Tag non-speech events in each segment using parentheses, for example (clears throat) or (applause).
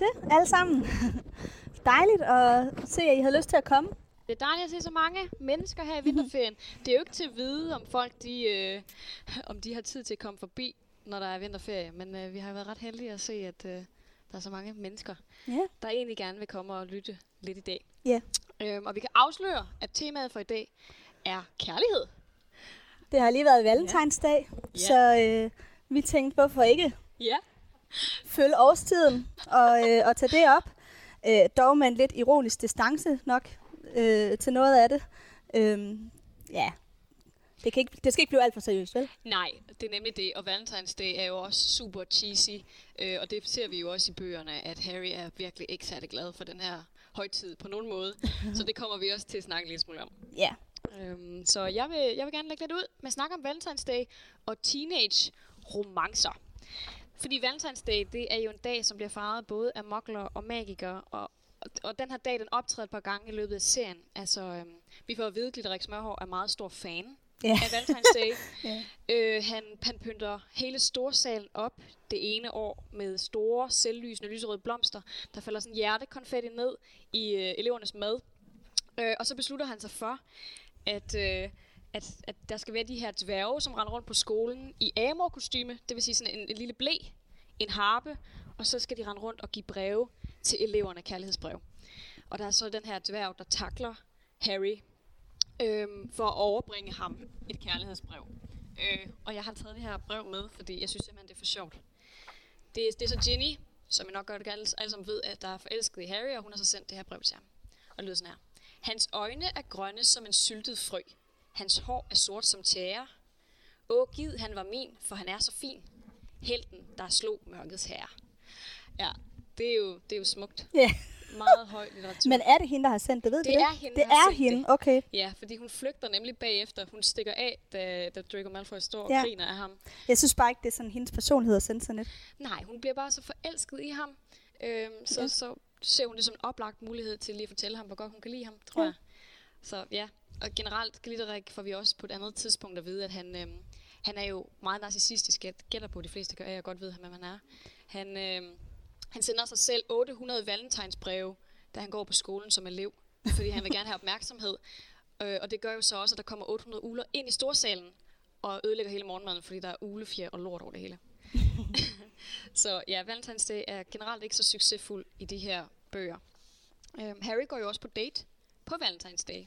Til alle sammen. (laughs) Dejligt at se, at I har lyst til at komme. Det er dejligt at se så mange mennesker her i vinterferien. (laughs) Det er jo ikke til at vide, om folk de, øh, om de har tid til at komme forbi, når der er vinterferie. Men øh, vi har været ret heldige at se, at øh, der er så mange mennesker, Ja. der egentlig gerne vil komme og lytte lidt i dag. Ja. Øhm, og vi kan afsløre, at temaet for i dag er kærlighed. Det har lige været valentinsdag, Ja. så øh, vi tænkte, hvorfor ikke Ja. Følge årstiden og, øh, og tage det op. Øh, dog med en lidt ironisk distance nok øh, til noget af det. Øhm, ja, det, kan ikke, det skal ikke blive alt for seriøst, vel? Nej, det er nemlig det. Og Valentine's Day er jo også super cheesy. Øh, og det ser vi jo også i bøgerne, at Harry er virkelig ikke særlig glad for den her højtid på nogen måde. (laughs) så det kommer vi også til at snakke lidt smule om. Ja. Øhm, så jeg vil, jeg vil gerne lægge lidt ud med at snakke om Valentine's Day og teenage romancer. Fordi Valentine's Day, det er jo en dag, som bliver fejret både af mokler og magikere, og, og, og den her dag, den optræder et par gange i løbet af serien. Altså, øhm, vi får at vide, at Glitterik Smørhår er meget stor fan Ja. af Valentine's Day. (laughs) Ja. øh, han, han pynter hele storsalen op det ene år med store, selvlysende, lyserøde blomster. Der falder sådan hjertekonfetti ned i øh, elevernes mad. Øh, og så beslutter han sig for, at, øh, at, at der skal være de her dværge, som render rundt på skolen i amorkostyme, det vil sige sådan en, en lille blæ, en harpe, og så skal de rende rundt og give breve til eleverne, kærlighedsbrev. Og der er så den her dværg, der takler Harry øhm, for at overbringe ham et kærlighedsbrev. Øh, og jeg har taget det her brev med, fordi jeg synes simpelthen, det er for sjovt. Det, det er så Ginny, som jeg nok godt alle, alle sammen ved, at der er forelsket i Harry, og hun har så sendt det her brev til ham. Og det lyder sådan her. Hans øjne er grønne som en syltet frø. Hans hår er sort som tjære. Åh, gid han var min, for han er så fin. Helten, der slog mørkets herre. Ja, det er jo, det er jo smukt. ja. Meget høj litteratur. Men er det hende, der har sendt det? Ved Det du det? er hende, Det er hende, det. okay. Ja, fordi hun flygter nemlig bagefter. Hun stikker af, da, da Draco Malfoy står og Ja. griner af ham. Jeg synes bare ikke, det er sådan hendes personlighed at sende sådan et. Nej, hun bliver bare så forelsket i ham. Øhm, så, Ja. så ser hun det som en oplagt mulighed til lige at fortælle ham, hvor godt hun kan lide ham, tror ja. jeg. Så ja, og generelt Glitterik får vi også på et andet tidspunkt at vide, at han, øh, han er jo meget narcissistisk. Jeg gætter på, at de fleste gør, jeg godt ved, hvem han er. Han, øh, han sender sig selv 800 valentinsbreve, da han går på skolen som elev, fordi han vil gerne have opmærksomhed. (laughs) Øh, og det gør jo så også, at der kommer 800 uler ind i storsalen og ødelægger hele morgenmaden, fordi der er ulefjer og lort over det hele. (laughs) så ja, Valentine's Day er generelt ikke så succesfuld i de her bøger. Øh, Harry går jo også på date på Valentine's Day.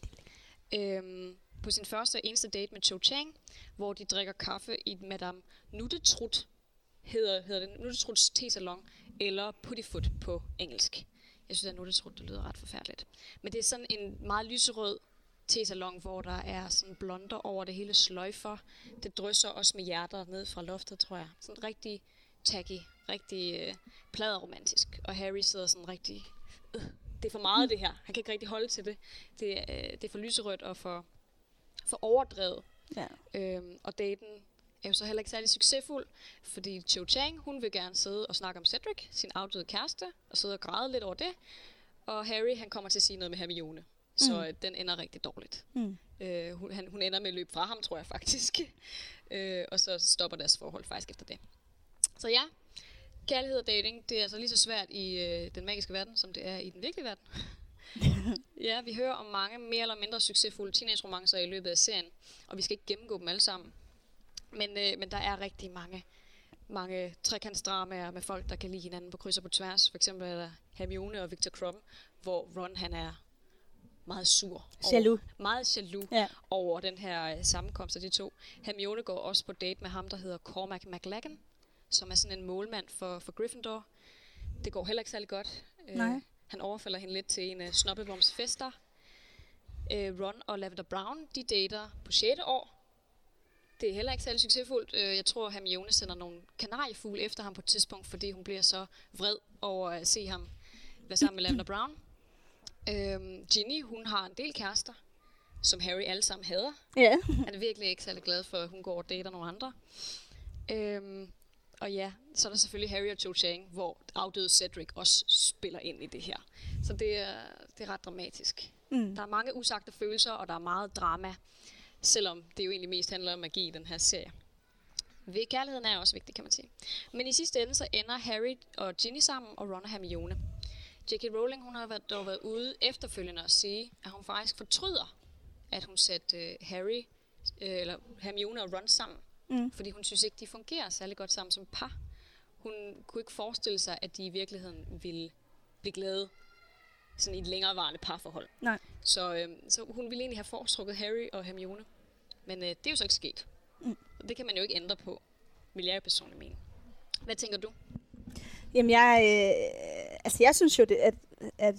Øhm, på sin første og eneste date med Cho Chang, hvor de drikker kaffe i Madame Nuttetrut, hedder, hedder det Nuttetruts tesalon, eller Puttyfoot på engelsk. Jeg synes, at Nuttetrut, det lyder ret forfærdeligt. Men det er sådan en meget lyserød tesalon, hvor der er sådan blonder over det hele sløjfer. Det drysser også med hjerter ned fra loftet, tror jeg. Sådan rigtig tacky, rigtig øh, pladeromantisk. Og Harry sidder sådan rigtig... Øh, det er for meget det her. Han kan ikke rigtig holde til det. Det, er, øh, det er for lyserødt og for, for overdrevet. Ja. Øhm, og daten er jo så heller ikke særlig succesfuld, fordi Cho Chang, hun vil gerne sidde og snakke om Cedric, sin afdøde kæreste, og sidde og græde lidt over det. Og Harry, han kommer til at sige noget med Hermione. Så Mm. mm. den ender rigtig dårligt. Mm. Øh, hun, han, hun ender med at løbe fra ham, tror jeg faktisk. (laughs) øh, og så stopper deres forhold faktisk efter det. Så ja, kærlighed og dating, det er altså lige så svært i øh, den magiske verden, som det er i den virkelige verden. (laughs) ja, vi hører om mange mere eller mindre succesfulde teenage-romancer i løbet af serien, og vi skal ikke gennemgå dem alle sammen. Men, øh, men der er rigtig mange, mange trekantsdramaer med folk, der kan lide hinanden på kryds og på tværs. For eksempel er der Hermione og Victor Crumb, hvor Ron han er meget sur. Jaloux. Meget jaloux Ja. over den her øh, sammenkomst af de to. Hermione går også på date med ham, der hedder Cormac McLaggen, som er sådan en målmand for, for Gryffindor. Det går heller ikke særlig godt. Øh, Nej. han overfalder hende lidt til en af Snobbevorms fester. Øh, Ron og Lavender Brown, de dater på 6. år. Det er heller ikke særlig succesfuldt. Øh, jeg tror, Hermione sender nogle kanariefugle efter ham på et tidspunkt, fordi hun bliver så vred over at se ham være sammen med Lavender Brown. Øhm, Ginny, hun har en del kærester, som Harry alle sammen hader. Ja. Han er virkelig ikke særlig glad for, at hun går og dater nogle andre. Øhm, og ja, så er der selvfølgelig Harry og Cho Chang, hvor afdøde Cedric også spiller ind i det her. Så det er, det er ret dramatisk. Mm. Der er mange usagte følelser, og der er meget drama, selvom det jo egentlig mest handler om magi i den her serie. Ved kærligheden er også vigtig, kan man sige. Men i sidste ende, så ender Harry og Ginny sammen, og Ron og Hermione. J.K. Rowling hun har været, dog været ude efterfølgende og sige, at hun faktisk fortryder, at hun satte øh, Harry, øh, eller Hermione og Ron sammen. Mm. Fordi hun synes ikke, de fungerer særlig godt sammen som par. Hun kunne ikke forestille sig, at de i virkeligheden ville blive glade sådan i et længerevarende parforhold. Nej. Så, øh, så hun ville egentlig have foretrukket Harry og Hermione. Men øh, det er jo så ikke sket. Mm. Det kan man jo ikke ændre på, vil jeg jo personligt mene. Hvad tænker du? Jamen, jeg, øh, altså, jeg synes jo, det, at, at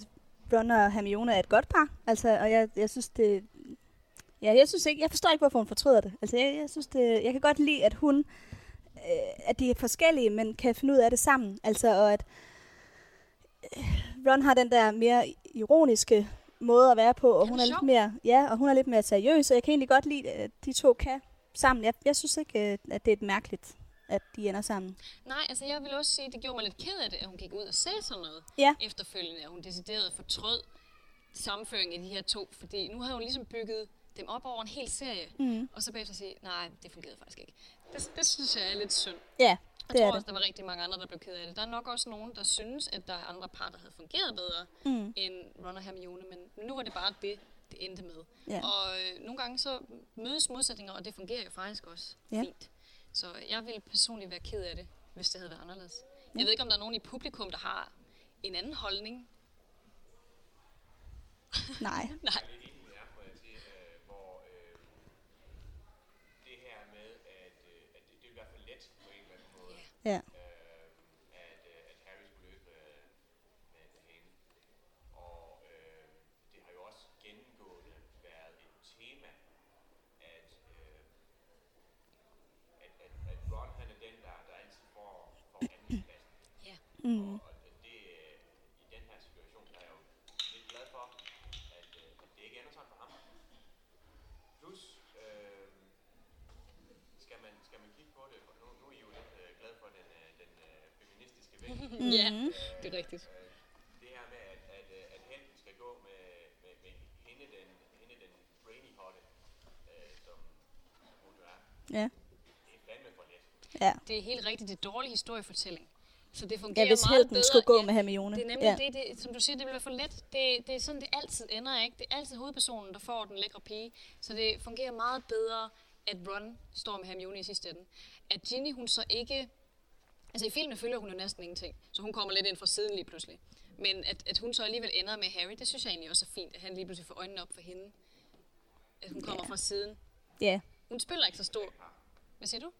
Ron og Hermione er et godt par. Altså, og jeg, jeg synes, det... Ja, jeg synes ikke, jeg forstår ikke, hvorfor hun fortryder det. Altså, jeg, jeg synes det, jeg kan godt lide, at hun, øh, at de er forskellige, men kan finde ud af det sammen. Altså, og at øh, Ron har den der mere ironiske måde at være på, og Er hun er lidt mere, ja, og hun er lidt mere seriøs, og jeg kan egentlig godt lide, at de to kan sammen. Jeg, jeg synes ikke, øh, at det er et mærkeligt, at de ender sammen. Nej, altså jeg vil også sige, at det gjorde mig lidt ked af det, at hun gik ud og sagde sådan noget Ja. efterfølgende, at hun decideret fortrød sammenføringen af de her to, fordi nu har hun ligesom bygget dem op over en hel serie, mm. og så bagefter sige, nej, det fungerede faktisk ikke. Det, det synes jeg er lidt synd. Ja, Jeg det tror er også, det. der var rigtig mange andre, der blev ked af det. Der er nok også nogen, der synes, at der er andre par, der havde fungeret bedre mm. end Ron og Hermione, men nu var det bare det, det endte med. Ja. Og øh, nogle gange så mødes modsætninger, og det fungerer jo faktisk også Ja. fint. Så jeg ville personligt være ked af det, hvis det havde været anderledes. Jeg ved ikke, om der er nogen i publikum, der har en anden holdning. Nej. (laughs) Nej. Ja. Mm. Og det, øh, i den her situation, der er jeg jo lidt glad for, at, øh, at det ikke ender sådan for ham. Plus, øh, skal, man, skal man kigge på det, og nu, nu er I jo lidt øh, glad for den, øh, den øh, vinkel. Ja, det er rigtigt. Det her med, at, at, øh, at helten skal gå med, med, med hende, den, hende, den brainy hotte, øh, som, som hun er, Ja. det er fandme for let. Ja. Det er helt rigtigt. Det er dårlig historiefortælling. Så det fungerer Ja, hvis meget helten bedre. skulle gå med Hermione. Det er nemlig Ja. ja. det, det, som du siger, det vil være for let. Det, det er sådan, det altid ender, ikke? Det er altid hovedpersonen, der får den lækre pige. Så det fungerer meget bedre, at Ron står med Hermione i sidste ende. At Ginny, hun så ikke... Altså i filmen følger hun jo næsten ingenting, så hun kommer lidt ind fra siden lige pludselig. Men at, at hun så alligevel ender med Harry, det synes jeg egentlig også er fint, at han lige pludselig får øjnene op for hende. At hun kommer Ja. fra siden. Ja. Hun spiller ikke så stor. Hvad siger du?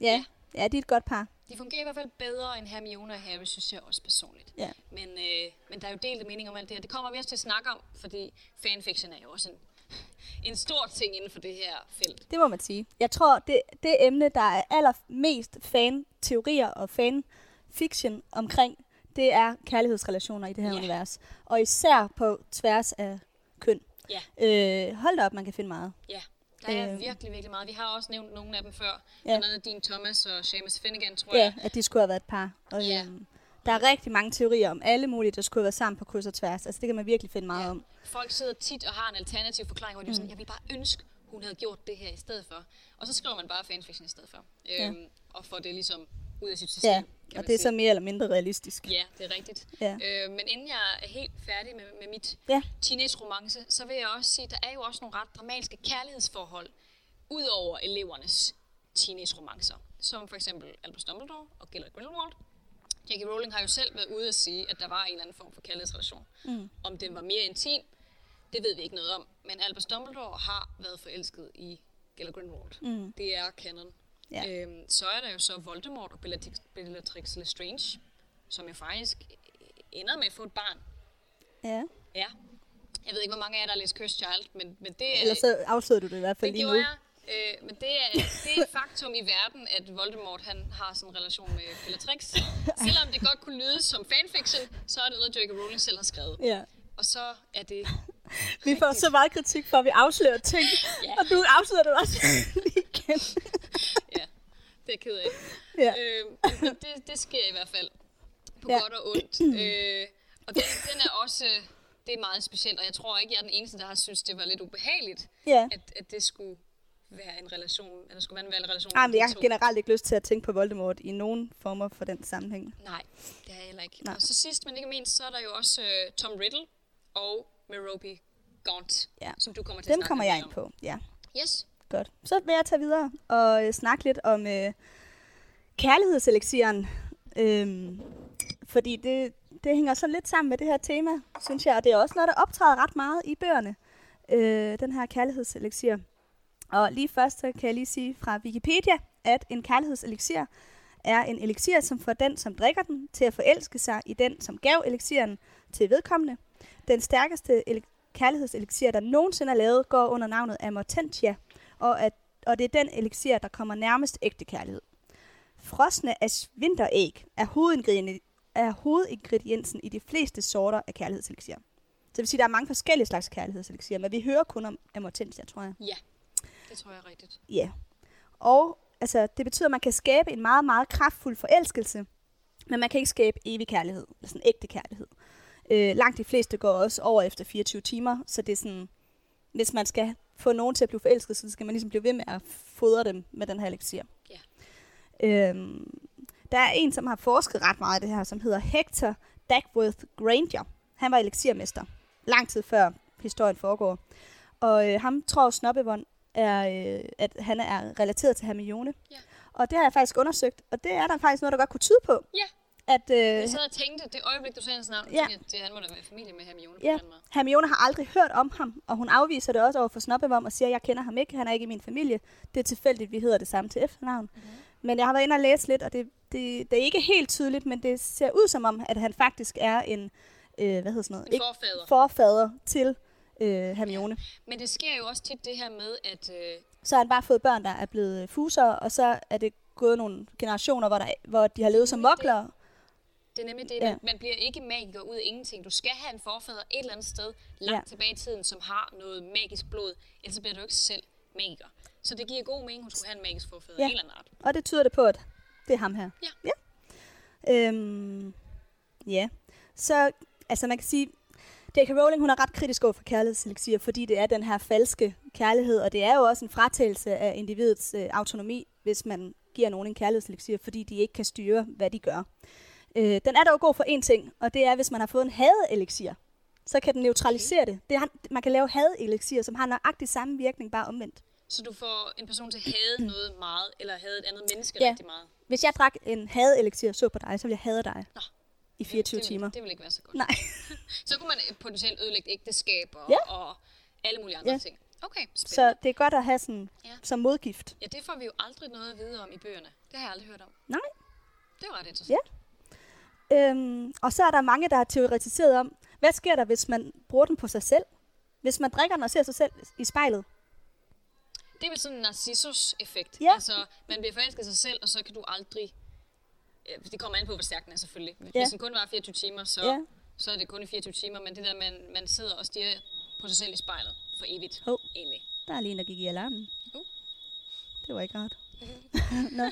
Ja. Ja, de er et godt par. De fungerer i hvert fald bedre end Hermione og Harry, synes jeg også personligt. Ja. Men, øh, men der er jo delte meninger om alt det her. Det kommer vi også til at snakke om, fordi fanfiction er jo også en, en stor ting inden for det her felt. Det må man sige. Jeg tror, det, det emne, der er allermest fan-teorier og fan-fiction omkring, det er kærlighedsrelationer i det her Ja. univers. Og især på tværs af køn. Ja, Øh, hold da op, man kan finde meget. ja. Der er Øh. virkelig, virkelig meget. Vi har også nævnt nogle af dem før. Ja. Blandt andet Dean Thomas og Seamus Finnegan, tror Ja, jeg. at de skulle have været et par. Og, Ja. øhm, der er rigtig mange teorier om alle mulige, der skulle have været sammen på kryds og tværs. Altså, det kan man virkelig finde meget Ja. om. Folk sidder tit og har en alternativ forklaring, hvor de Mm. sådan, jeg vil bare ønske, hun havde gjort det her i stedet for. Og så skriver man bare fanfiction i stedet for. Øhm, og får det ligesom ud af sit system, Ja, og det er sige. så mere eller mindre realistisk. Ja, det er rigtigt. Ja. Øh, men inden jeg er helt færdig med, med mit Ja. teenage-romance, så vil jeg også sige, at der er jo også nogle ret dramatiske kærlighedsforhold, ud over elevernes teenage-romancer. Som for eksempel Albus Dumbledore og Gellert Grindelwald. J.K. Rowling har jo selv været ude at sige, at der var en eller anden form for kærlighedsrelation. Mm. Om den var mere intim, det ved vi ikke noget om. Men Albus Dumbledore har været forelsket i Gellert Grindelwald. Mm. Det er canon. Ja. Øhm, så er der jo så Voldemort og Bellatrix, Bellatrix Lestrange, som jo faktisk ender med at få et barn. Ja. Ja. Jeg ved ikke, hvor mange af jer, der har læst Cursed Child, men, men det er... Ellers så afslørede du det i hvert fald det lige nu. jeg. Øh, men det er, det er faktum i verden, at Voldemort han har sådan en relation med Bellatrix. Selvom det godt kunne lyde som fanfiction, så er det noget, J.K. Rowling selv har skrevet. Ja. Og så er det... Vi får så meget kritik for, at vi afslører ting. Ja. Og du afslører det også (laughs) lige igen. Ja, det er jeg ked af. ja. Øh, men- det, det sker i hvert fald. På ja. godt og ondt. (clears throat) Øh, og den, den er også... Det er meget specielt, og jeg tror ikke, jeg er den eneste, der har synes, det var lidt ubehageligt, Ja. at, at det skulle være en relation, eller skulle man være en relation Ej, men mellem jeg har generelt ikke lyst til at tænke på Voldemort i nogen former for den sammenhæng. Nej, det har jeg heller ikke. Nej. Og så sidst, men ikke mindst, så er der jo også uh, Tom Riddle og Merope Gaunt, Ja. som du kommer til at Dem snakke kommer jeg ind på, ja. Yes. Godt. Så vil jeg tage videre og øh, snakke lidt om øh, kærlighedselixieren. Øhm, fordi det, det hænger så lidt sammen med det her tema, synes jeg. Og det er også noget, der optræder ret meget i bøgerne. Øh, den her kærlighedselixier. Og lige først så kan jeg lige sige fra Wikipedia, at en kærlighedseliksir er en elixir, som får den, som drikker den, til at forelske sig i den, som gav eliksiren til vedkommende. Den stærkeste kærlighedseliksir, der nogensinde er lavet, går under navnet Amortentia, og, at, og det er den elixir, der kommer nærmest ægte kærlighed. Frosne af vinteræg er, hovedingrediensen, er hovedingrediensen i de fleste sorter af kærlighedseliksir. Så det vil sige, at der er mange forskellige slags kærlighedselixier, men vi hører kun om Amortentia, tror jeg. Ja, det tror jeg er rigtigt. Ja. Og altså, det betyder, at man kan skabe en meget, meget kraftfuld forelskelse, men man kan ikke skabe evig kærlighed, eller sådan ægte kærlighed. Øh, langt de fleste går også over efter 24 timer, så det er sådan, hvis man skal få nogen til at blive forelsket, så skal man ligesom blive ved med at fodre dem med den her elixir. Ja. Øhm, der er en, som har forsket ret meget i det her, som hedder Hector Dagworth Granger. Han var elixirmester, lang tid før historien foregår. Og øh, ham tror Snobbevon er, øh, at han er relateret til Hermione. Ja. Og det har jeg faktisk undersøgt, og det er der faktisk noget, der godt kunne tyde på. Ja. At, øh, Jeg sad og tænkte, det øjeblik, du sagde hans navn, Ja. tænkte at det, han må da være familie med Hermione Ja. Hermione har aldrig hørt om ham, og hun afviser det også over for Snobbevom og siger, at jeg kender ham ikke, han er ikke i min familie. Det er tilfældigt, vi hedder det samme til efternavn. Mm-hmm. Men jeg har været inde og læse lidt, og det, det, det er ikke helt tydeligt, men det ser ud som om, at han faktisk er en, øh, hvad hedder sådan noget? En forfader. forfader til øh, Hermione. Men det sker jo også tit det her med, at øh, Så har han bare fået børn, der er blevet fusere, og så er det gået nogle generationer, hvor, der, hvor de har levet som det. mokler. det er nemlig det, Ja. ja. man bliver ikke magiker ud af ingenting. Du skal have en forfader et eller andet sted langt Ja. ja. tilbage i tiden, som har noget magisk blod, ellers bliver du ikke selv magiker. Så det giver god mening, hun skulle have en magisk forfader Ja. en eller anden art. Og det tyder det på, at det er ham her. Ja. Ja. Øhm, ja. Så, altså man kan sige, J.K. Rowling, hun er ret kritisk over for kærlighedselixier, fordi det er den her falske kærlighed, og det er jo også en fratagelse af individets øh, autonomi, hvis man giver nogen en kærlighedselixier, fordi de ikke kan styre, hvad de gør. Øh, den er dog god for én ting, og det er, hvis man har fået en hadeelixier, så kan den neutralisere det. det har, man kan lave hadeelixier, som har nøjagtig samme virkning, bare omvendt. Så du får en person til at hade (clears throat) noget meget, eller hade et andet menneske Ja. rigtig meget. Hvis jeg drak en hadeelixier og så på dig, så ville jeg hade dig Nå. I 24 det, timer. Vil, det vil ikke være så godt. Nej. (laughs) Så kunne man øh, potentielt ødelægge ægteskaber Ja. og alle mulige andre Ja. ting. Okay, spændende. Så det er godt at have sådan Ja. som modgift. Ja, det får vi jo aldrig noget at vide om i bøgerne. Det har jeg aldrig hørt om. Nej. Det er jo ret interessant. Ja. Øhm, og så er der mange, der har teoretiseret om, hvad sker der, hvis man bruger den på sig selv? Hvis man drikker den og ser sig selv i spejlet. Det er vel sådan en Narcissus-effekt. Ja. Altså, man bliver forelsket sig selv, og så kan du aldrig... Ja, Det kommer an på, hvor stærk den er selvfølgelig. Hvis Ja. den kun var 24 timer, så, Ja. så er det kun i 24 timer. Men det der, man, man sidder og stiger på sig selv i spejlet for evigt, Hov. egentlig. Der er lige en, der gik i alarmen. Uh. Det var ikke rart. (laughs) Nå.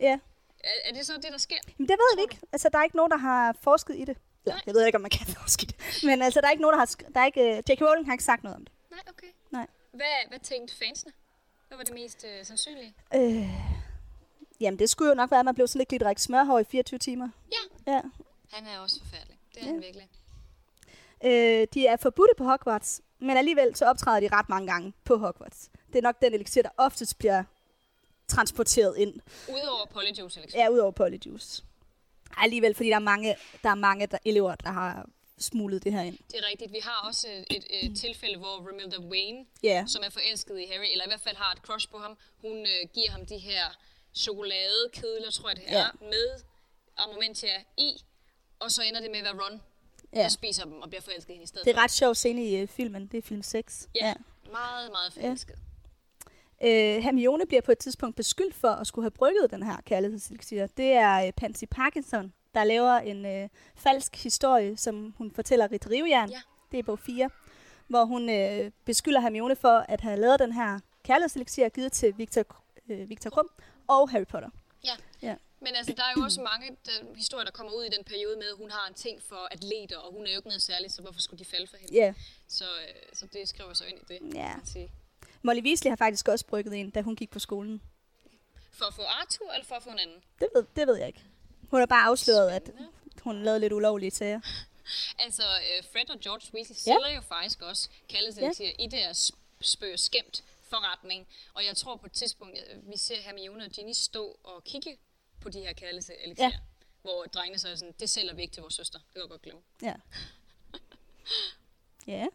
Ja. Er, er det så det, der sker? Men det ved vi ikke. Altså, der er ikke nogen, der har forsket i det. Nej. jeg ved ikke, om man kan (laughs) forske i det. Men altså, der er ikke nogen, der har... Der er ikke, uh, J.K. Rowling har ikke sagt noget om det. Nej, okay. Nej. Hvad, hvad tænkte fansene? Hvad var det mest øh, sandsynlige? Øh, jamen, det skulle jo nok være, at man blev sådan lidt glidt smørhår i 24 timer. Ja. Ja. Han er også forfærdelig. Det er Ja. han virkelig. Øh, de er forbudte på Hogwarts, men alligevel så optræder de ret mange gange på Hogwarts. Det er nok den elixir, der oftest bliver transporteret ind. Udover Polyjuice, Alex. Ja, udover Polyjuice. Alligevel, fordi der er mange, der er mange der, elever, der har smuglet det her ind. Det er rigtigt. Vi har også et, et, et tilfælde, hvor Romilda Wayne, Ja, som er forelsket i Harry, eller i hvert fald har et crush på ham, hun øh, giver ham de her chokoladekedler, tror jeg det er, Ja. med Armamentia i, og så ender det med at være Ron, ja. der spiser dem og bliver forelsket i hende i stedet Det er ret sjov scene i uh, filmen. Det er film 6. Ja, meget, meget forelsket. Øh, Hermione bliver på et tidspunkt beskyldt for at skulle have brygget den her kærlighedselixir. Det er øh, Pansy Parkinson, der laver en øh, falsk historie, som hun fortæller Rita Rivjern. Ja. Det er bog 4, hvor hun øh, beskylder Hermione for at have lavet den her kærlighedselixir givet til Victor, øh, Victor Krum og Harry Potter. Men altså, der er jo også mange der, historier, der kommer ud i den periode med, at hun har en ting for atleter, og hun er jo ikke noget særligt, så hvorfor skulle de falde for hende? Ja, Så, øh, så det skriver så ind i det, Ja. kan man sige. Molly Weasley har faktisk også brygget en, da hun gik på skolen. For at få Arthur, eller for at få en anden? Det ved, det ved jeg ikke. Hun har bare afsløret, at Spændende. hun lavede lidt ulovlige sager. (laughs) Altså, øh, Fred og George Weasley sælger jo faktisk også kaldelselixier i deres spøg skæmt forretning. Og jeg tror på et tidspunkt, at vi ser Hermione og Ginny stå og kigge på de her kaldelselixier. Ja. Hvor drengene så er sådan, det sælger vi ikke til vores søster. Det kan jeg godt glemme. Ja. (laughs) Ja.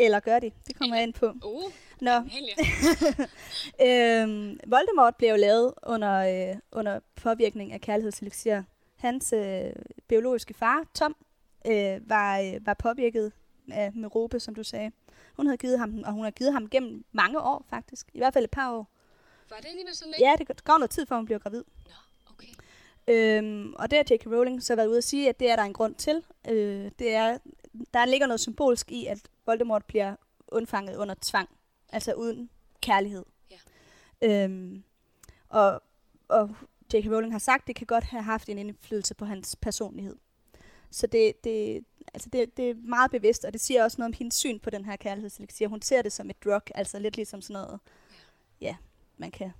Eller gør de. Det kommer jeg ind på. (laughs) Uh, Nå, (laughs) øhm, Voldemort blev jo lavet under, øh, under påvirkning af kærlighedselixir. Hans øh, biologiske far, Tom, øh, var, øh, var påvirket af Merope, som du sagde. Hun havde givet ham den, og hun har givet ham gennem mange år, faktisk. I hvert fald et par år. Var det alligevel så længe? Ja, det går noget tid, før hun bliver gravid. Nå, okay. Øhm, og det har J.K. Rowling så været ude at sige, at det er der en grund til. Øh, det er, der ligger noget symbolsk i, at Voldemort bliver undfanget under tvang. Altså uden kærlighed. Ja. Øhm, og, og J.K. Rowling har sagt, at det kan godt have haft en indflydelse på hans personlighed. Så det, det, altså det, det er meget bevidst, og det siger også noget om hendes syn på den her kærlighedselixier. Hun ser det som et drug, altså lidt ligesom sådan noget, ja, man kan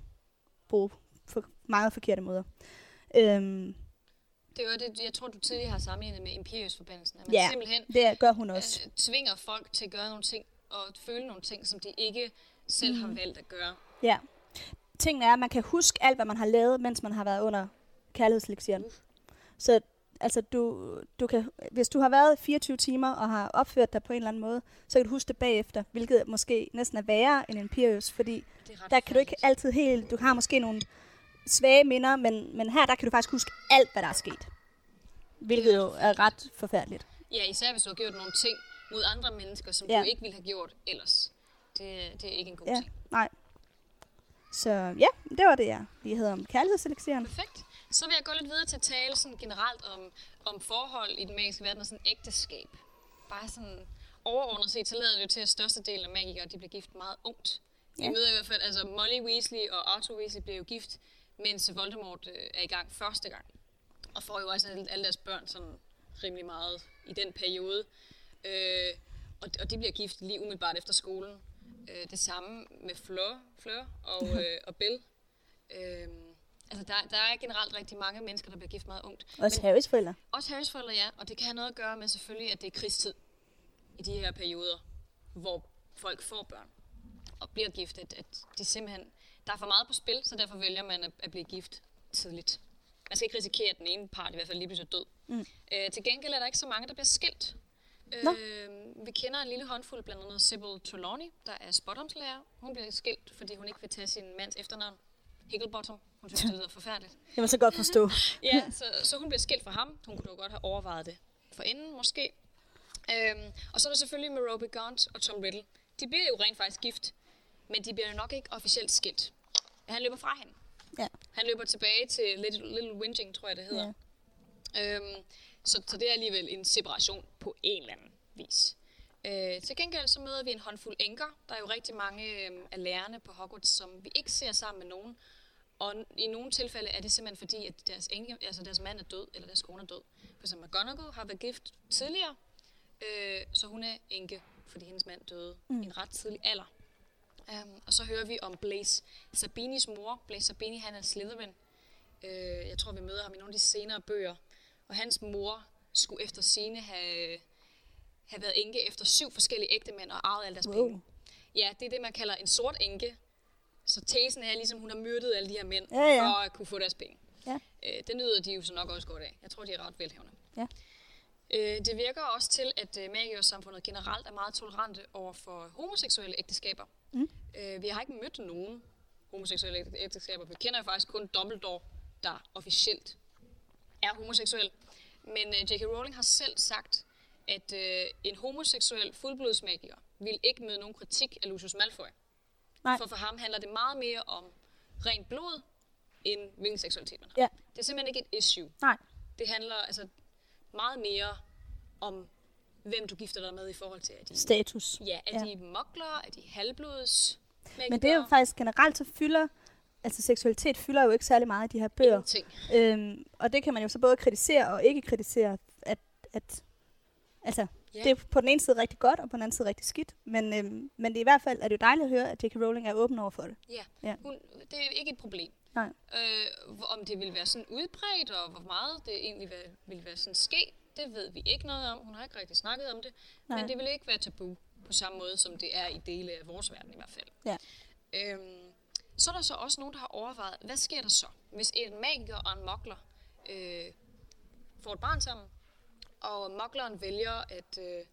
bruge på meget forkerte måder. Øhm, Det var det, jeg tror, du tidligere har sammenlignet med Imperius-forbandelsen. At man Ja. simpelthen det gør hun også. øh, tvinger folk til at gøre nogle ting, og føle nogle ting, som de ikke selv Mhm. har valgt at gøre. Ja. Tingen er, at man kan huske alt, hvad man har lavet, mens man har været under kærlighedsleksieren. Så altså, du, du kan, hvis du har været 24 timer og har opført dig på en eller anden måde, så kan du huske det bagefter, hvilket måske næsten er værre end fordi Det er ret der kan du ikke altid helt, du har måske nogle svage minder, men, men her der kan du faktisk huske alt, hvad der er sket. Hvilket jo er ret forfærdeligt. Ja, især hvis du har gjort nogle ting mod andre mennesker, som Ja. du ikke ville have gjort ellers. Det, det er ikke en god Ja, ting. nej. Så ja, det var det, jeg lige havde om kærlighedseleksieren. Perfekt. Så vil jeg gå lidt videre til at tale sådan generelt om, om forhold i den magiske verden og sådan ægteskab. Bare sådan overordnet set, så lader det jo til, at størstedelen af magikere de bliver gift meget ungt. Vi Ja. møder i hvert fald, altså Molly Weasley og Arthur Weasley bliver jo gift, mens Voldemort øh, er i gang første gang. Og får jo også alle, alle deres børn sådan rimelig meget i den periode. Øh, og, og de bliver gift lige umiddelbart efter skolen. Øh, det samme med Fleur, Fleur og, (laughs) øh, og Belle. Øh, altså der, der er generelt rigtig mange mennesker, der bliver gift meget ungt. Også Harrys forældre. Også Harrys forældre, ja. Og det kan have noget at gøre med selvfølgelig, at det er krigstid i de her perioder, hvor folk får børn og bliver gift. At, at de simpelthen, der er for meget på spil, så derfor vælger man at, at blive gift tidligt. Man skal ikke risikere, at den ene part i hvert fald lige pludselig er død. Mm. Øh, til gengæld er der ikke så mange, der bliver skilt. Nå. Øh, vi kender en lille håndfuld, blandt andet Sybil Trelawney, der er spottomslærer. Hun bliver skilt, fordi hun ikke vil tage sin mands efternavn. Higglebottom. Hun synes, det lyder forfærdeligt. Jeg må så godt forstå. (laughs) Ja, så, så hun bliver skilt fra ham. Hun kunne dog godt have overvejet det for inden, måske. Øhm, og så er der selvfølgelig Merope Gaunt og Tom Riddle. De bliver jo rent faktisk gift, men de bliver jo nok ikke officielt skilt. Han løber fra hende. Ja. Han løber tilbage til Little, Little Whinging, tror jeg det hedder. Ja. Øhm, så, så det er alligevel en separation på en eller anden vis. Øh, til gengæld så møder vi en håndfuld enker. Der er jo rigtig mange øh, af lærerne på Hogwarts, som vi ikke ser sammen med nogen. Og i nogle tilfælde er det simpelthen fordi, at deres, enke, altså deres mand er død, eller deres kone er død. For eksempel McGonagall har været gift tidligere, øh, så hun er enke, fordi hendes mand døde mm. i en ret tidlig alder. Um, og så hører vi om Blaze Sabinis mor. Blaze Sabini, han er Slytherin. Uh, jeg tror, vi møder ham i nogle af de senere bøger. Og hans mor skulle efter sine have, have været enke efter syv forskellige ægtemænd og arvet alle deres Wow. penge. Ja, det er det, man kalder en sort enke. Så tesen er ligesom, hun har myrdet alle de her mænd Ja, ja. for at kunne få deres penge. Ja. Øh, det nyder de jo så nok også godt af. Jeg tror, de er ret velhavende. Ja. Øh, det virker også til, at øh, magiersamfundet generelt er meget tolerante over for homoseksuelle ægteskaber. Mm. Øh, vi har ikke mødt nogen homoseksuelle ægte- ægteskaber. Vi kender jo faktisk kun Dumbledore, der officielt er homoseksuel. Men øh, J.K. Rowling har selv sagt, at øh, en homoseksuel fuldblodsmagiker vil ikke møde nogen kritik af Lucius Malfoy. Nej. For for ham handler det meget mere om rent blod, end hvilken seksualitet man har. Ja. Det er simpelthen ikke et issue. Nej. Det handler altså meget mere om, hvem du gifter dig med i forhold til, er de, Status. ja, er Ja. de mokler, er de halvblods Men det er jo faktisk generelt, så fylder, altså seksualitet fylder jo ikke særlig meget i de her bøger. Ting. Øhm, og det kan man jo så både kritisere og ikke kritisere, at, at Altså, Ja. det er på den ene side rigtig godt, og på den anden side rigtig skidt. Men, øhm, men det er i hvert fald er det jo dejligt at høre, at J.K. Rowling er åben over for det. Ja, Ja. Hun, det er ikke et problem. Nej. Øh, om det vil være sådan udbredt, og hvor meget det egentlig vil, vil være sådan ske, det ved vi ikke noget om. Hun har ikke rigtig snakket om det. Nej. Men det vil ikke være tabu på samme måde, som det er i dele af vores verden i hvert fald. Ja. Øhm, så er der så også nogen, der har overvejet, hvad sker der så, hvis en magiker og en mokler øh, får et barn sammen, og mokleren vælger at, øh,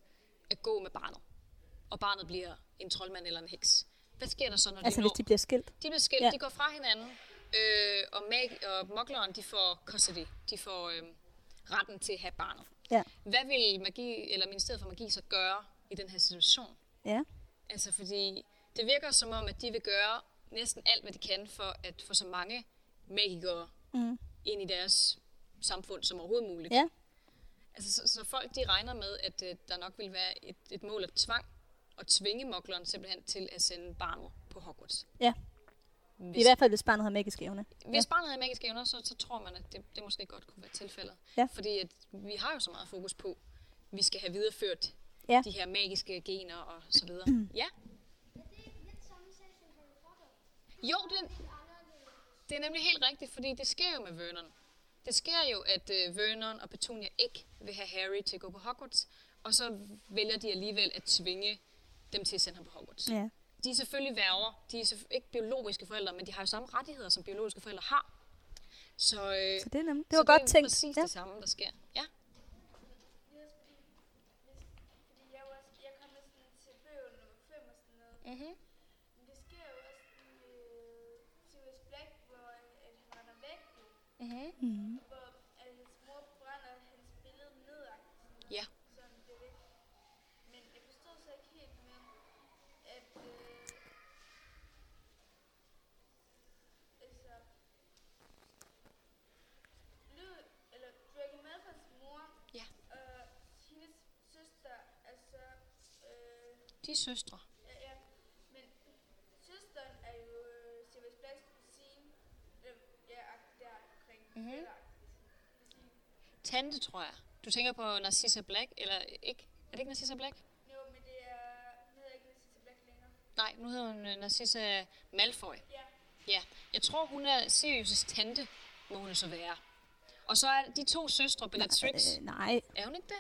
at gå med barnet, og barnet bliver en troldmand eller en heks. Hvad sker der så, når Altså, de hvis når? de bliver skilt. De bliver skilt, ja. de går fra hinanden, øh, og, mag- og mokleren, de får custody, de får øh, retten til at have barnet. Ja. Hvad vil magi, eller Ministeriet for Magi så gøre i den her situation? Ja. Altså, fordi det virker som om, at de vil gøre næsten alt, hvad de kan for at få så mange magikere Mm. ind i deres samfund som overhovedet muligt. Ja. Altså, så, så folk de regner med, at øh, der nok vil være et, et mål af tvang og tvinge mokleren simpelthen til at sende barnet på Hogwarts. Ja. Hvis, I hvert fald, hvis barnet har magiske evner. hvis barnet havde magiske evner, så, så tror man, at det, det måske godt kunne være tilfældet. Ja. Fordi at vi har jo så meget fokus på, at vi skal have videreført Ja. de her magiske gener og så videre. (clears throat) ja. Jo, det, det er nemlig helt rigtigt, fordi det sker jo med Vernon. Det sker jo, at uh, Vernon og Petunia ikke vil have Harry til at gå på Hogwarts, og så vælger de alligevel at tvinge dem til at sende ham på Hogwarts. Ja. De er selvfølgelig værger. De er ikke biologiske forældre, men de har jo samme rettigheder, som biologiske forældre har. Så, øh, Så det er nemlig. Det så var godt det er tænkt. præcis Ja. det samme, der sker. Ja. Fordi jeg, var, jeg kom næsten til bøger nummer 5 og sådan noget. Mm-hmm. Men det sker jo også i øh, Sirius Black, hvor øh, at han render væk, Mm-hmm. Mm. hvor at hans mor brænder hans billede nedagt. Ja. Så han bliver væk. Men jeg forstod så ikke helt med, at øh, altså, lyd, eller Draco Malfoys mor Ja. og hendes søster, altså øh, De er søstre. Ja, ja. Men søsteren er jo øh, Sirius Blacks kusine. Øh, ja, ak- der omkring. Mhm. Eller, Tante, tror jeg. Du tænker på Narcissa Black, eller ikke? Er det ikke Narcissa Black? jo, men det er... Nu hedder ikke Narcissa Black længere. Nej, nu hedder hun øh, Narcissa Malfoy. Ja. Ja, jeg tror, hun er Sirius' tante, må hun så være. Og så er de to søstre, Bellatrix. Øh, nej, Er hun ikke det?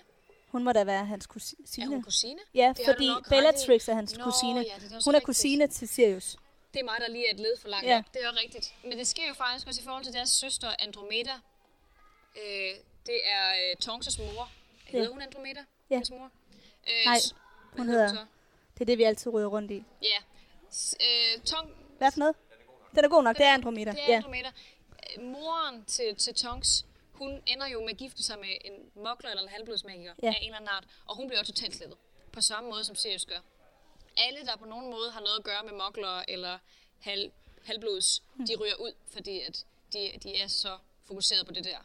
hun må da være hans Er kusine. hun kusine? Ja, Det fordi. Bellatrix er hans Nå, kusine. ja, det er Hun er rigtigt. kusine til Sirius. Det er mig, der lige er et led for langt Ja. op. Det er jo rigtigt. Men det sker jo faktisk også i forhold til deres søster Andromeda. Øh, det er øh, Tonks' mor. Hedder hun Andromeda? Ja. Hendes mor? Øh, Nej, hun hedder så? Det er det, vi altid ryger rundt i. Ja. S- øh, Tong, Hvad for noget? Den er god nok, det er Andromeda. Det er Ja. Andromeda. Øh, Moren til, til Tonks, hun ender jo med at gifte sig med en mokler eller en halvblodsmagiker Ja. ja. af en eller anden art, og hun bliver jo totalt slettet. På samme måde som Sirius gør. Alle, der på nogen måde har noget at gøre med mokler eller halv, halvblods, Hmm. de ryger ud, fordi at de, de er så fokuseret på det der.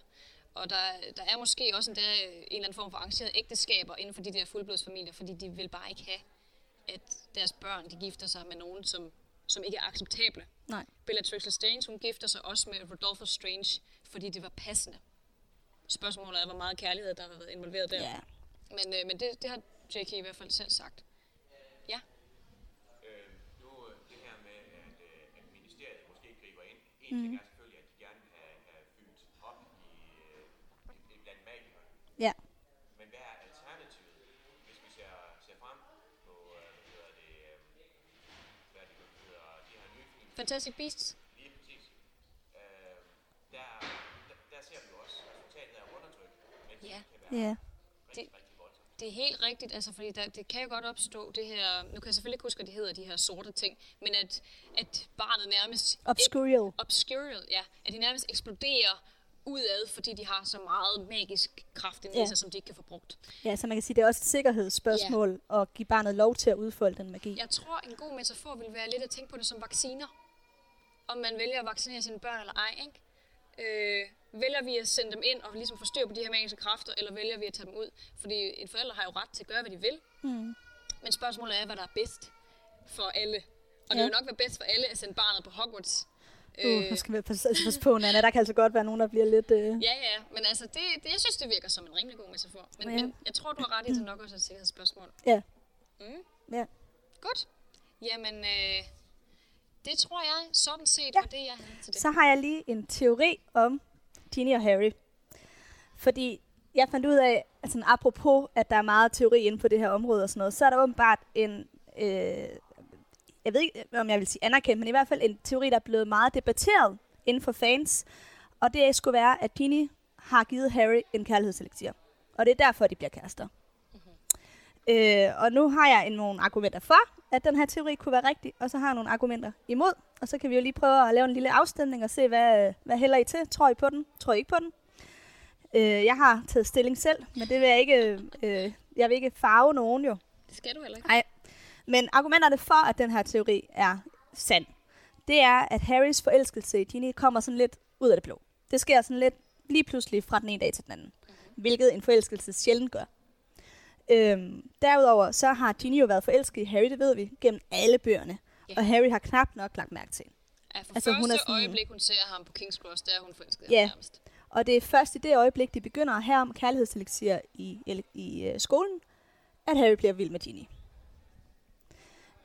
Og der, der er måske også endda en eller anden form for arrangerede ægteskaber inden for de der fuldblodsfamilier, fordi de vil bare ikke have, at deres børn de gifter sig med nogen, som, som ikke er acceptable. Nej. Bellatrix Lestrange, hun gifter sig også med Rodolphus Strange, fordi det var passende. Spørgsmålet er, hvor meget kærlighed der har været involveret der. Ja. Men, øh, men det, det har J.K. i hvert fald selv sagt. Ja. Øh, nu øh, det her med, at, øh, at ministeriet måske griber ind. En mm. ting er selvfølgelig, at de gerne vil have, have fyldt op i, øh, i, i blandt magikere. Ja. Men hvad er alternativet, hvis vi ser, ser frem på, øh, hvad hedder det, øh, hvad det hedder, de her nye film, Fantastic Beasts. lige præcis. Øh, der, der, der ser vi jo også resultatet af undertryk, men Ja. det kan være Ja. rigtig, rigtig voldsomt. Det er helt rigtigt, altså, fordi der, det kan jo godt opstå det her, nu kan jeg selvfølgelig ikke huske, hvad de hedder, de her sorte ting, men at, at barnet nærmest... Obscurial. Obscurial, ja. At de nærmest eksploderer udad, fordi de har så meget magisk kraft inde Ja. i sig, som de ikke kan få brugt. Ja, så man kan sige, det er også et sikkerhedsspørgsmål at give barnet lov til at udfolde den magi. Jeg tror, en god metafor vil være lidt at tænke på det som vacciner. Om man vælger at vaccinere sine børn eller ej, ikke? Øh, vælger vi at sende dem ind og ligesom få styr på de her magiske kræfter, eller vælger vi at tage dem ud? Fordi en forælder har jo ret til at gøre, hvad de vil. Mm. Men spørgsmålet er, hvad der er bedst for alle. Og det Ja. vil nok være bedst for alle at sende barnet på Hogwarts. Uh, nu skal vi passe, altså passe på, Nana. Der kan altså godt være nogen, der bliver lidt... Øh... Ja, ja, men altså, det, det, jeg synes, det virker som en rimelig god metafor. Men, Ja. men jeg tror, du har ret i, at det nok også er et sikkerhedsspørgsmål. Ja. Mm. Ja. Godt. Jamen, øh, det tror jeg sådan set Ja. var det, jeg havde til det. Så har jeg lige en teori om Ginny og Harry. Fordi jeg fandt ud af, sådan apropos, at der er meget teori inden på det her område og sådan noget, så er der åbenbart en, øh, jeg ved ikke, om jeg vil sige anerkendt, men i hvert fald en teori, der er blevet meget debatteret inden for fans. Og det skulle være, at Ginny har givet Harry en kærlighedselixier. Og det er derfor, de bliver kærester. Øh, og nu har jeg en, nogle argumenter for, at den her teori kunne være rigtig, og så har jeg nogle argumenter imod. Og så kan vi jo lige prøve at lave en lille afstemning og se, hvad, hvad hælder I til? Tror I på den? Tror I ikke på den? Øh, jeg har taget stilling selv, men det vil jeg ikke, øh, jeg vil ikke farve nogen jo. Det skal du heller ikke. Nej. Men argumenterne for, at den her teori er sand, det er, at Harrys forelskelse i Ginny kommer sådan lidt ud af det blå. Det sker sådan lidt lige pludselig fra den ene dag til den anden. Hvilket en forelskelse sjældent gør. Øhm, derudover så har Ginny jo været forelsket i Harry, det ved vi, gennem alle bøgerne. Ja. Og Harry har knap nok lagt mærke til hende. Ja, for Altså, altså, hun første er sådan- øjeblik, hun ser ham på King's Cross, der er hun forelsket ham nærmest. Og det er først i det øjeblik, de begynder at have om kærlighedselixir i, i, i øh, skolen, at Harry bliver vild med Ginny.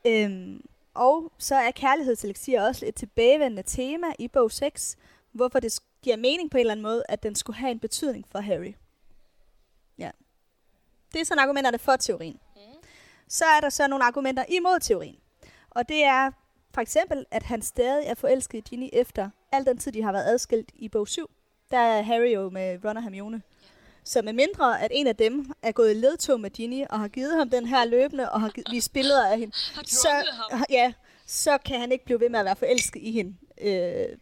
Øhm, og så er kærlighedselixir også et tilbagevendende tema i bog 6, hvorfor det giver mening på en eller anden måde, at den skulle have en betydning for Harry. Ja. Det er sådan argumenterne for teorien. Mm. Så er der så nogle argumenter imod teorien. Og det er for eksempel, at han stadig er forelsket i Ginny efter al den tid, de har været adskilt i bog 7. Der er Harry jo med Ron og Hermione. Så med mindre, at en af dem er gået i ledtog med Ginny og har givet ham den her løbende og har vist billeder af hende, så, ham. ja, så kan han ikke blive ved med at være forelsket i hende. Øh,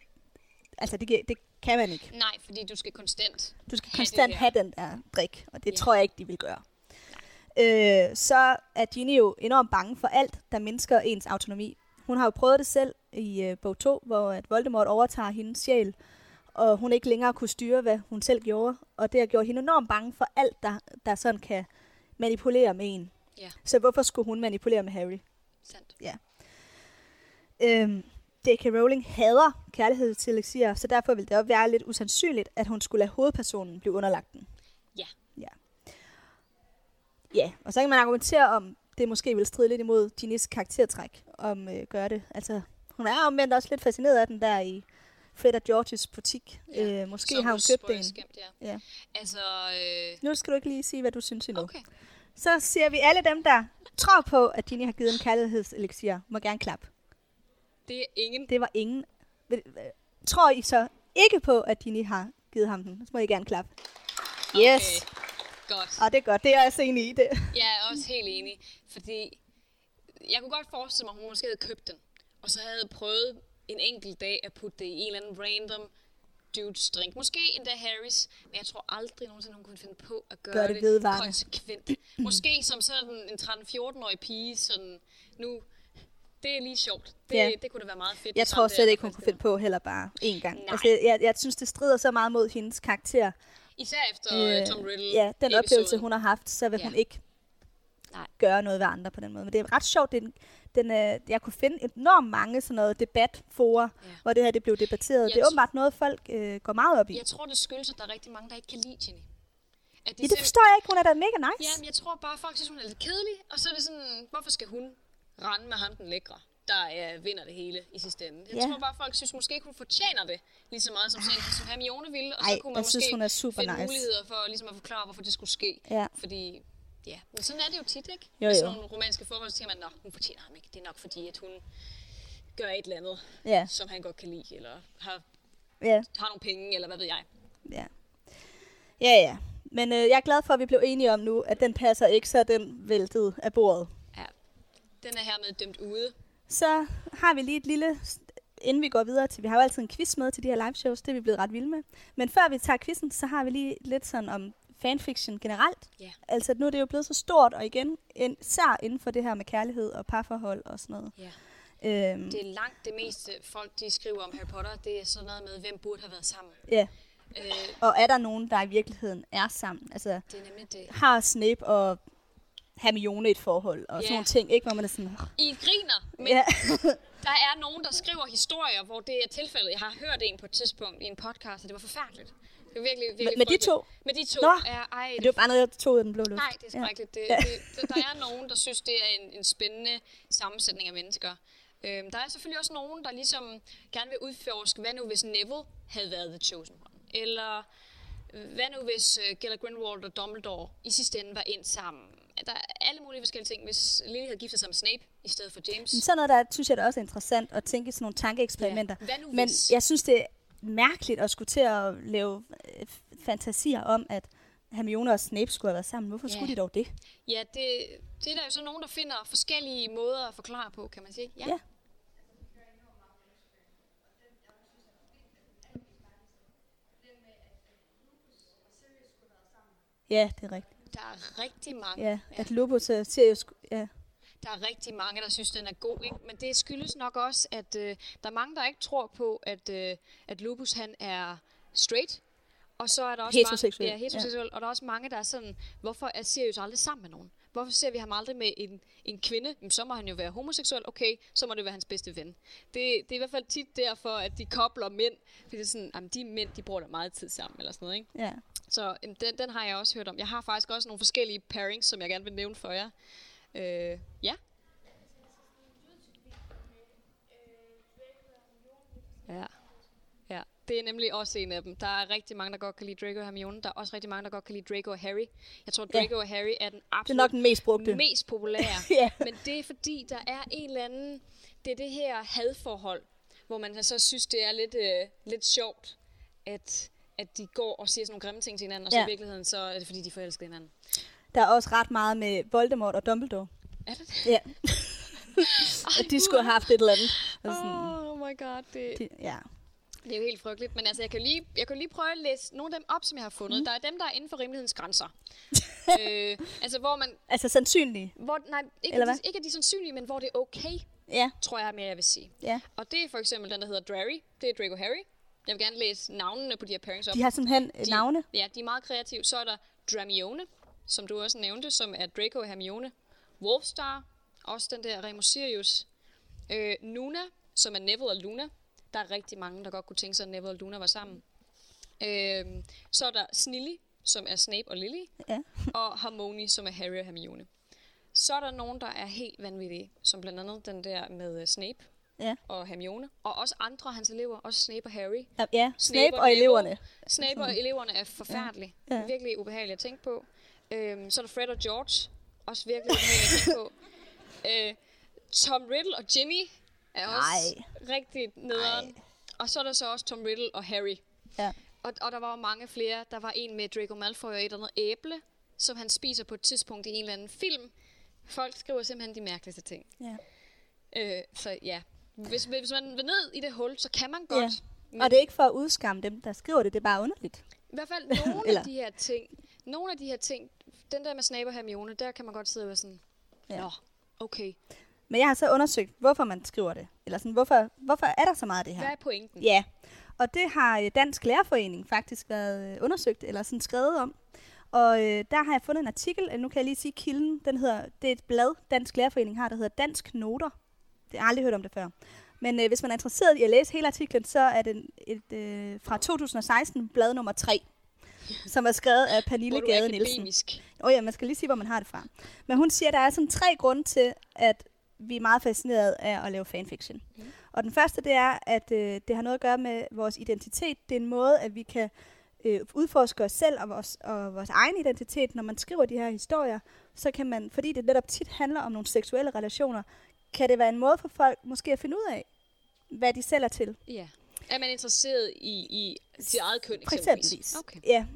altså, det, kan- det kan man ikke. Nej, fordi du skal konstant. Du skal have konstant have den der drik, og det Ja. tror jeg ikke, de vil gøre. Øh, så er Ginny jo enormt bange for alt, der mindsker ens autonomi. Hun har jo prøvet det selv i øh, bog 2, hvor at Voldemort overtager hendes sjæl, og hun ikke længere kunne styre, hvad hun selv gjorde. Og det har gjort hende enormt bange for alt, der, der sådan kan manipulere med en. Ja. Så hvorfor skulle hun manipulere med Harry? Sandt. Øhm, J.K. Rowling hader kærlighed til elixier, så derfor vil det også være lidt usandsynligt, at hun skulle lade hovedpersonen blive underlagt den. Ja. Ja. Ja, og så kan man argumentere om, det måske vil stride lidt imod Ginnys karaktertræk, om øh, gør det. Altså, hun er omvendt også lidt fascineret af den der i Fred og Georges butik. Ja, Øh, måske Som har hun købt spøj- en. Skæmt, ja. Ja. Altså, øh, Nu skal du ikke lige sige, hvad du synes endnu. okay. Så siger vi alle dem, der tror på, at Ginny har givet en kærlighedselixier, må gerne klappe. Det er ingen. Det var ingen. Øh, Tror I så ikke på, at Ginny har givet ham den? Så må I gerne. Yes. Okay. Godt. Og det er godt. Det er jeg også enig i det. (laughs) Jeg er også helt enig, fordi jeg kunne godt forestille mig, at hun måske havde købt den, og så havde prøvet en enkelt dag at putte det i en eller anden random dudes drink. Måske endda Harrys, men jeg tror aldrig nogensinde, hun kunne finde på at gøre Gør det vedvarende. konsekvent. (clears throat) Måske som sådan en 13-14-årig pige, sådan nu, det er lige sjovt. Det, Ja. det kunne da være meget fedt. Jeg tror slet ikke, hun kunne finde på heller bare én gang. Nej. Altså, jeg, jeg synes, det strider så meget mod hendes karakter. Især efter øh, Tom Riddle ja, den oplevelse, episoden. hun har haft, så vil Ja. hun ikke Nej. gøre noget ved andre på den måde. Men det er ret sjovt. Den, den, øh, jeg kunne finde enormt mange sådan noget debatforer, Ja. hvor det her det blev debatteret. Jeg det er åbenbart noget, folk øh, går meget op i. Jeg tror, det skyldes, at der er rigtig mange, der ikke kan lide Ginny. At de Ja, det forstår jeg ikke. Hun er da mega nice. Ja, men jeg tror bare, folk synes, hun er lidt kedelig. Og så er det sådan, hvorfor skal hun rende med ham den lækre, der øh, vinder det hele i sidste ende? Jeg Ja. tror bare, folk synes måske, hun fortjener det lige så meget, som, sådan, som Hermione ville. Og Ej, så kunne man jeg måske synes, hun er super finde nice. muligheder for ligesom at forklare, hvorfor det skulle ske. Ja. Fordi, ja, men sådan er det jo tit, ikke? Jo, Med jo. sådan nogle romantiske forhold, så tænker man, nå, hun fortjener ham ikke. Det er nok fordi, at hun gør et eller andet, Ja, som han godt kan lide, eller har, ja, har nogle penge, eller hvad ved jeg. ja. Ja, ja. Men øh, jeg er glad for, at vi blev enige om nu, at den passer ikke, så den væltet af bordet. Ja. Den er hermed dømt ude. Så har vi lige et lille, inden vi går videre til, vi har jo altid en quiz med til de her live shows, det er vi blevet ret vilde med. Men før vi tager quizzen, så har vi lige lidt sådan om fanfiction generelt. Ja. Altså nu er det jo blevet så stort, og igen, en, især inden for det her med kærlighed og parforhold og sådan noget. Ja. Øhm, Det er langt det meste folk, de skriver om Harry Potter, det er sådan noget med, hvem burde have været sammen. ja. Øh, Og er der nogen, der i virkeligheden er sammen? Altså, det er nemlig det. har Snape og Hermione et forhold og sådan Ja. nogle ting, ikke? Hvor man er sådan, I griner, men ja, (laughs) Der er nogen, der skriver historier, hvor det er tilfældet. Jeg har hørt en på et tidspunkt i en podcast, og det var forfærdeligt. Det var virkelig, virkelig Med- med de to? Med de to. Nå, Ja, ej, Det er jo bare noget, jeg tog ud af den blå luft. Nej, det er skrækkeligt. Det, Ja. det, der er nogen, der synes, det er en, en spændende sammensætning af mennesker. Øhm, der er selvfølgelig også nogen, der ligesom gerne vil udforske, hvad nu hvis Neville havde været The Chosen One? Eller øh, hvad nu hvis uh, Gellert Grindelwald og Dumbledore i sidste ende var ind sammen? Der er alle mulige forskellige ting. Hvis Lily havde giftet sig med Snape i stedet for James. Men sådan noget, der synes jeg da også er interessant at tænke i sådan nogle tankeeksperimenter. Ja. Hvad nu Men hvis? jeg synes, det er mærkeligt at skulle til at lave øh, fantasier om, at Hermione og Snape skulle have været sammen. Hvorfor Ja. skulle de dog det? Ja, det, det er der jo så nogen, der finder forskellige måder at forklare på, kan man sige. Ja. Ja. Ja, det er rigtigt. Der er rigtig mange. Ja, at Lupus uh, Sirius... Ja. Der er rigtig mange, der synes, den er god, ikke? men det skyldes nok også, at øh, der er mange, der ikke tror på, at, øh, at Lupus han er straight. Og så er der også Heteroseksuel, Mange, ja, heteroseksuel. Ja. Og der er også mange, der er sådan, hvorfor er Sirius aldrig sammen med nogen? Hvorfor ser vi ham aldrig med en, en kvinde? Jamen, så må han jo være homoseksuel. Okay, så må det være hans bedste ven. Det, det er i hvert fald tit derfor, at de kobler mænd. Fordi det er sådan, jamen, de mænd, de bruger da meget tid sammen, eller sådan noget, ikke? ja. Så den, den har jeg også hørt om. Jeg har faktisk også nogle forskellige pairings, som jeg gerne vil nævne for jer. Øh, ja. Ja. Ja, det er nemlig også en af dem. Der er rigtig mange, der godt kan lide Draco og Hermione. Der er også rigtig mange, der godt kan lide Draco og Harry. Jeg tror, Ja. Draco og Harry er den Det er absolut nok den mest brugte. mest populære. (laughs) Ja. Men det er fordi, der er en eller anden... Det er det her hadforhold, hvor man så synes, det er lidt, øh, lidt sjovt, at, at de går og siger sådan nogle grimme ting til hinanden, og så Ja. i virkeligheden, så er det fordi, de forelsker hinanden. Der er også ret meget med Voldemort og Dumbledore. Er det det? Ja. (laughs) at de skulle have haft et eller andet. Og sådan, Oh my god, det, de, ja. det er jo helt frygteligt. Men altså, jeg kan lige, jeg kan lige prøve at læse nogle af dem op, som jeg har fundet. Mm. Der er dem, der er inden for rimelighedens grænser. (laughs) øh, altså, hvor man... Altså sandsynligt. Hvor, nej, ikke, Eller hvad? de, ikke at de er sandsynlige, men hvor det er okay, Ja, tror jeg mere, jeg vil sige. ja. Og det er for eksempel den, der hedder Drarry. Det er Draco Harry. Jeg vil gerne læse navnene på de her pairings op. De har simpelthen de, navne. Ja, de er meget kreative. Så er der Dramione, som du også nævnte, som er Draco og Hermione. Wolfstar, også den der Remus Sirius. Øh, Nuna, som er Neville og Luna. Der er rigtig mange, der godt kunne tænke sig, at Neville og Luna var sammen. Øh, så er der Snilly, som er Snape og Lily. Ja. (laughs) Og Harmony, som er Harry og Hermione. Så er der nogen, der er helt vanvittige, som blandt andet den der med øh, Snape Ja. og Hermione. Og også andre af hans elever, også Snape og Harry. Ja, ja. Snape, Snape og og eleverne. Snape og eleverne er forfærdelige. Ja. Ja. Ja. Virkelig ubehagelige at tænke på. Øhm, så er der Fred og George. Også virkelig tænke på. (laughs) Øh, Tom Riddle og Ginny er også rigtig nederen. Ej. Og så er der så også Tom Riddle og Harry. Ja. Og, og der var jo mange flere. Der var en med Draco Malfoy og et eller andet æble, som han spiser på et tidspunkt i en eller anden film. Folk skriver simpelthen de mærkeligste ting. Ja. Øh, så ja, hvis, hvis man vil ned i det hul, så kan man godt. Ja. Men Og det er ikke for at udskamme dem, der skriver det. Det er bare underligt. i hvert fald nogle (laughs) af de her ting, nogle af de her ting, den der med Snape og Hermione, der kan man godt sidde og være sådan, Ja. Nå, okay. Men jeg har så undersøgt, hvorfor man skriver det. Eller sådan, hvorfor, hvorfor er der så meget af det her? Hvad er pointen? Ja, og det har øh, Dansk Lærerforening faktisk været øh, undersøgt, eller sådan skrevet om. Og øh, der har jeg fundet en artikel, øh, nu kan jeg lige sige kilden, den hedder, det er et blad, Dansk Lærerforening har, der hedder Dansk Noter. Det har jeg aldrig hørt om det før. Men øh, hvis man er interesseret i at læse hele artiklen, så er det et, øh, fra 2016, blad nummer 3, som er skrevet af Pernille er Gade Nielsen. Åh oh ja, man skal lige sige, hvor man har det fra. Men hun siger, at der er sådan tre grunde til, at vi er meget fascineret af at lave fanfiction. Mm. Og den første, det er, at øh, det har noget at gøre med vores identitet. Det er en måde, at vi kan øh, udforske os selv og vores, og vores egen identitet. Når man skriver de her historier, så kan man, fordi det netop tit handler om nogle seksuelle relationer, kan det være en måde for folk måske at finde ud af, hvad de selv er til. Ja. Er man interesseret i, i sit eget køn, For eksempelvis. Okay. Ja.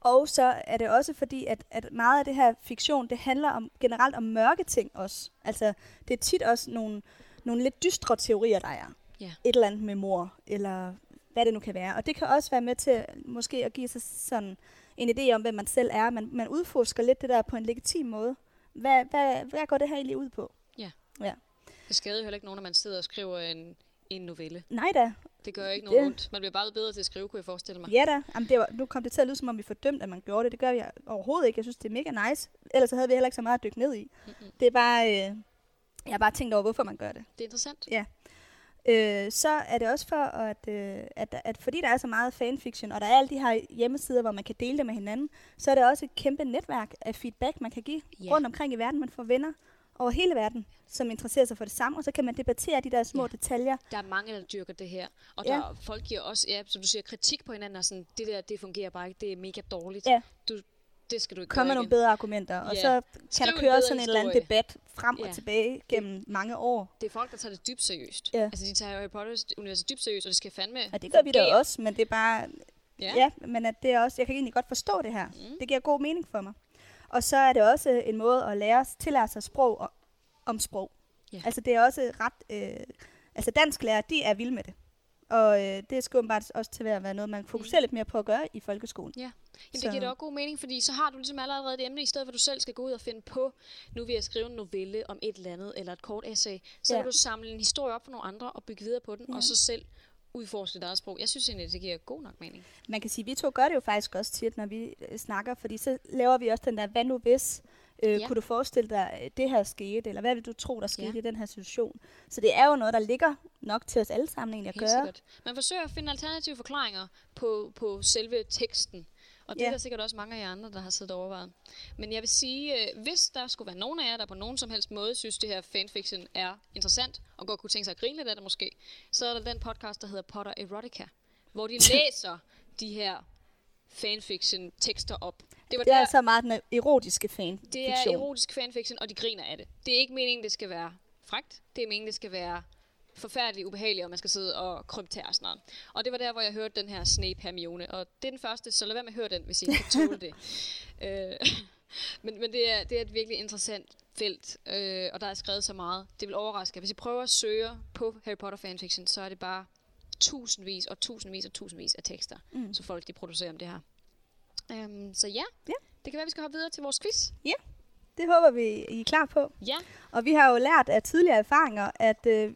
Og så er det også fordi, at, at meget af det her fiktion, det handler om generelt om mørke ting også. Altså, det er tit også nogle, nogle lidt dystre teorier, der er. Ja. Et eller andet med mor, eller hvad det nu kan være. Og det kan også være med til måske at give sig sådan en idé om, hvem man selv er. Man, man udforsker lidt det der på en legitim måde. Hvad, hvad, hvad går det her egentlig ud på? Det skader jo heller ikke nogen, når man sidder og skriver en, en novelle. Nej da. Det gør ikke noget Det- ondt. Man bliver bare bedre til at skrive, kunne jeg forestille mig. Ja da. Jamen, det var, nu kom det til at lyde, som om vi fordømte, at man gjorde det. Det gør vi overhovedet ikke. Jeg synes, det er mega nice. Ellers havde vi heller ikke så meget at dykke ned i. Mm-mm. Det er bare... Øh, jeg har bare tænkt over, hvorfor man gør det. Det er interessant. Ja. øh, så er det også for, at, øh, at, at fordi der er så meget fanfiction, og der er alle de her hjemmesider, hvor man kan dele det med hinanden, så er det også et kæmpe netværk af feedback, man kan give Ja. rundt omkring i verden. Man får venner over hele verden, som interesserer sig for det samme, og så kan man debattere de der små Ja. detaljer. Der er mange, der dyrker det her. Og Ja. der er, folk giver også, ja, som du siger, kritik på hinanden, og sådan, det der, det fungerer bare ikke, det er mega dårligt. Ja. Du, det skal du ikke Kom med nogle bedre argumenter, og Ja. så kan Skriv der en køre sådan en eller anden debat frem Ja. og tilbage gennem mange år. Det er folk, der tager det dybt seriøst. Ja. Altså, de tager Harry Potters univers dybt seriøst, og det skal fandme Og det gør vi da også, men det er bare... Ja. Ja. ja, men at det er også, jeg kan egentlig godt forstå det her. Mm. Det giver god mening for mig. Og så er det også en måde at lære, tillære sig sprog og, om sprog. Ja. Altså det er også ret... Øh, altså dansk lærer, de er vilde med det. Og øh, det er sgu bare også til at være noget, man fokuserer lidt mere på at gøre i folkeskolen. Ja, Jamen, det giver da også god mening, fordi så har du ligesom allerede et emne, i stedet for at du selv skal gå ud og finde på, nu vil jeg skrive en novelle om et eller andet, eller et kort essay, så Ja. kan du samle en historie op for nogle andre og bygge videre på den, Ja. og så selv udforske eget sprog. Jeg synes egentlig, det giver god nok mening. Man kan sige, at vi to gør det jo faktisk også tit, når vi øh, snakker, fordi så laver vi også den der, hvad nu hvis, øh, Ja. kunne du forestille dig, øh, det her skete, eller hvad vil du tro, der skete ja. i den her situation? Så det er jo noget, der ligger nok til os alle sammen egentlig at Helt gøre. sikkert. Man forsøger at finde alternative forklaringer på, på selve teksten. Og det Ja. er der sikkert også mange af jer andre, der har siddet og overvejet. Men jeg vil sige, øh, hvis der skulle være nogen af jer, der på nogen som helst måde synes, det her fanfiction er interessant, og godt kunne tænke sig at grine lidt af det måske, så er der den podcast, der hedder Potter Erotica, hvor de (laughs) læser de her fanfiction-tekster op. Det var Det er der, altså meget den erotiske fan. det er erotisk fanfiction, og de griner af det. Det er ikke meningen, det skal være frægt. Det er meningen, det skal være forfærdeligt ubehageligt, og man skal sidde og kryptere og sådan noget. Og det var der, hvor jeg hørte den her Snape Hermione. Og det er den første, så lad være med at høre den, hvis I ikke kan tåle det. (laughs) øh, (laughs) men men det, er, det er et virkelig interessant felt, øh, og der er skrevet så meget. Det vil overraske jer. Hvis I prøver at søge på Harry Potter fanfiction, så er det bare tusindvis og tusindvis og tusindvis af tekster, mm. så folk de producerer om det her. Øhm, så ja, Ja. det kan være, vi skal hoppe videre til vores quiz. Det håber vi, I er klar på. Ja, Og vi har jo lært af tidligere erfaringer, at, øh,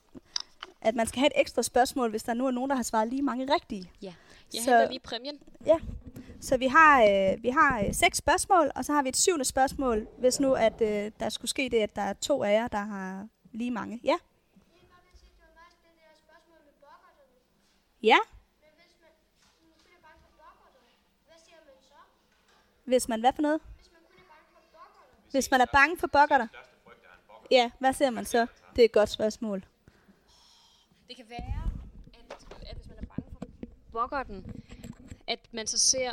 at man skal have et ekstra spørgsmål, hvis der nu er nogen, der har svaret lige mange rigtige. ja. Jeg Så- henter lige præmien. Så vi har, øh, vi har øh, seks spørgsmål, og så har vi et syvende spørgsmål, hvis nu at øh, der skulle ske det, at der er to af jer, der har lige mange. Ja? Ja? Men hvis man, hvad siger man så? Hvis man, hvad for noget? Hvis man kun er bange for bokkerne? Hvis man er bange for bokkerter? Ja, hvad ser man så? Det er et godt spørgsmål. Det kan være, at, at hvis man er bange for bokkerten, at man så ser...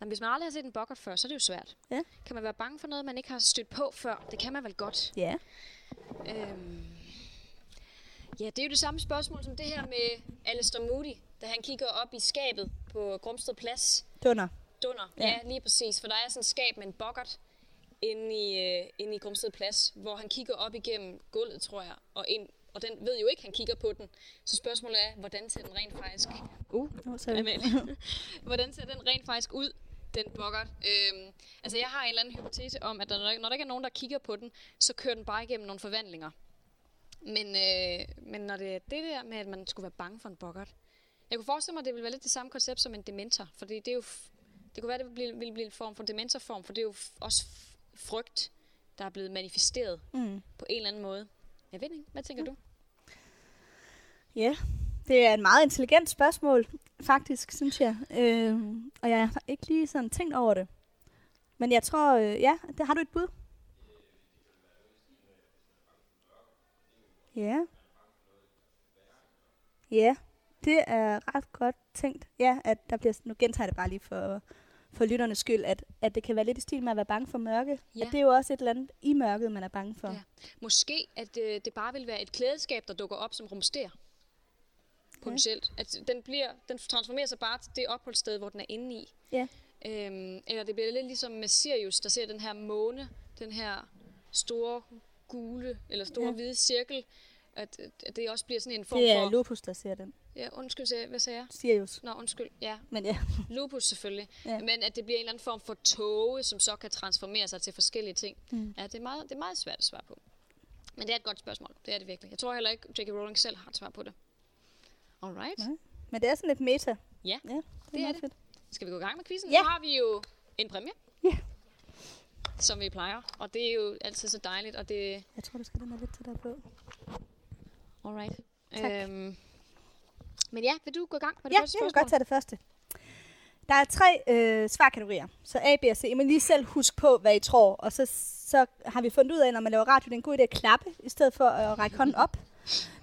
Jamen, hvis man aldrig har set en bokkert før, så er det jo svært. Ja. Kan man være bange for noget, man ikke har stødt på før? Det kan man vel godt. Ja. Øhm. Ja, det er jo det samme spørgsmål som det her med Alistair Moody, da han kigger op i skabet på Grumsted Plads. Dunder. Dunder, ja. Ja. lige præcis. For der er sådan et skab med en bokkert inde i, øh, inde i Grumsted Plads, hvor han kigger op igennem gulvet, tror jeg, og, ind, og den ved jo ikke, han kigger på den. Så spørgsmålet er, hvordan ser den rent faktisk uh. (laughs) Amalie. (laughs) hvordan ser den rent faktisk ud, den bokkert? Øhm, altså, jeg har en eller anden hypotese om, at der, når der ikke er nogen, der kigger på den, så kører den bare igennem nogle forvandlinger. Men, øh, men når det er det der med, at man skulle være bange for en bokkert, jeg kunne forestille mig, at det ville være lidt det samme koncept som en dementor, fordi det er jo, det kunne være, at det ville blive, ville blive en form for dementorform, for det er jo også frygt, der er blevet manifesteret Mm. på en eller anden måde. Jeg ved ikke, hvad tænker du? Ja, det er et meget intelligent spørgsmål, faktisk, synes jeg. Øh, og jeg har ikke lige sådan tænkt over det. Men jeg tror, øh, ja, det har du et bud? Ja. Ja, det er ret godt tænkt. Ja, at der bliver, nu gentager jeg det bare lige for, for lytternes skyld, at, at det kan være lidt i stil med at være bange for mørke. Ja. At det er jo også et eller andet i mørket, man er bange for. Ja. Måske, at øh, det bare vil være et klædeskab, der dukker op som rumster. Potentielt. At den, bliver, den transformerer sig bare til det opholdssted, hvor den er inde i. Ja. Øhm, eller det bliver lidt ligesom med Sirius, der ser den her måne, den her store gule, eller store Ja. ja. hvide cirkel, at, at det også bliver sådan en form Det er for... Lupus, der ser den. Ja, undskyld, sagde- hvad sagde jeg? Sirius. Nå, undskyld. Ja, Men ja, (laughs) lupus selvfølgelig. Ja. Men at det bliver en eller anden form for tåge, som så kan transformere sig til forskellige ting. Mm. Ja, det er, meget, det er meget svært at svare på. Men det er et godt spørgsmål. Det er det virkelig. Jeg tror heller ikke, J.K. Rowling selv har et svar på det. Alright. Nej. men det er sådan lidt meta. Ja, Ja, det er, det er meget det. fedt. Skal vi gå i gang med quizzen? Ja. Nu har vi jo en præmie. Ja. Som vi plejer. Og det er jo altid så dejligt. Og det Jeg tror, du skal den her lidt til dig på. Alright. Tak. Øhm, men ja, vil du gå i gang med det Ja, første jeg kan spørgsmål? godt tage det første. Der er tre øh, svarkategorier. Så A, B og C. I må lige selv huske på, hvad I tror. Og så, så har vi fundet ud af, at når man laver radio, det er en god idé at klappe, i stedet for at række hånden op.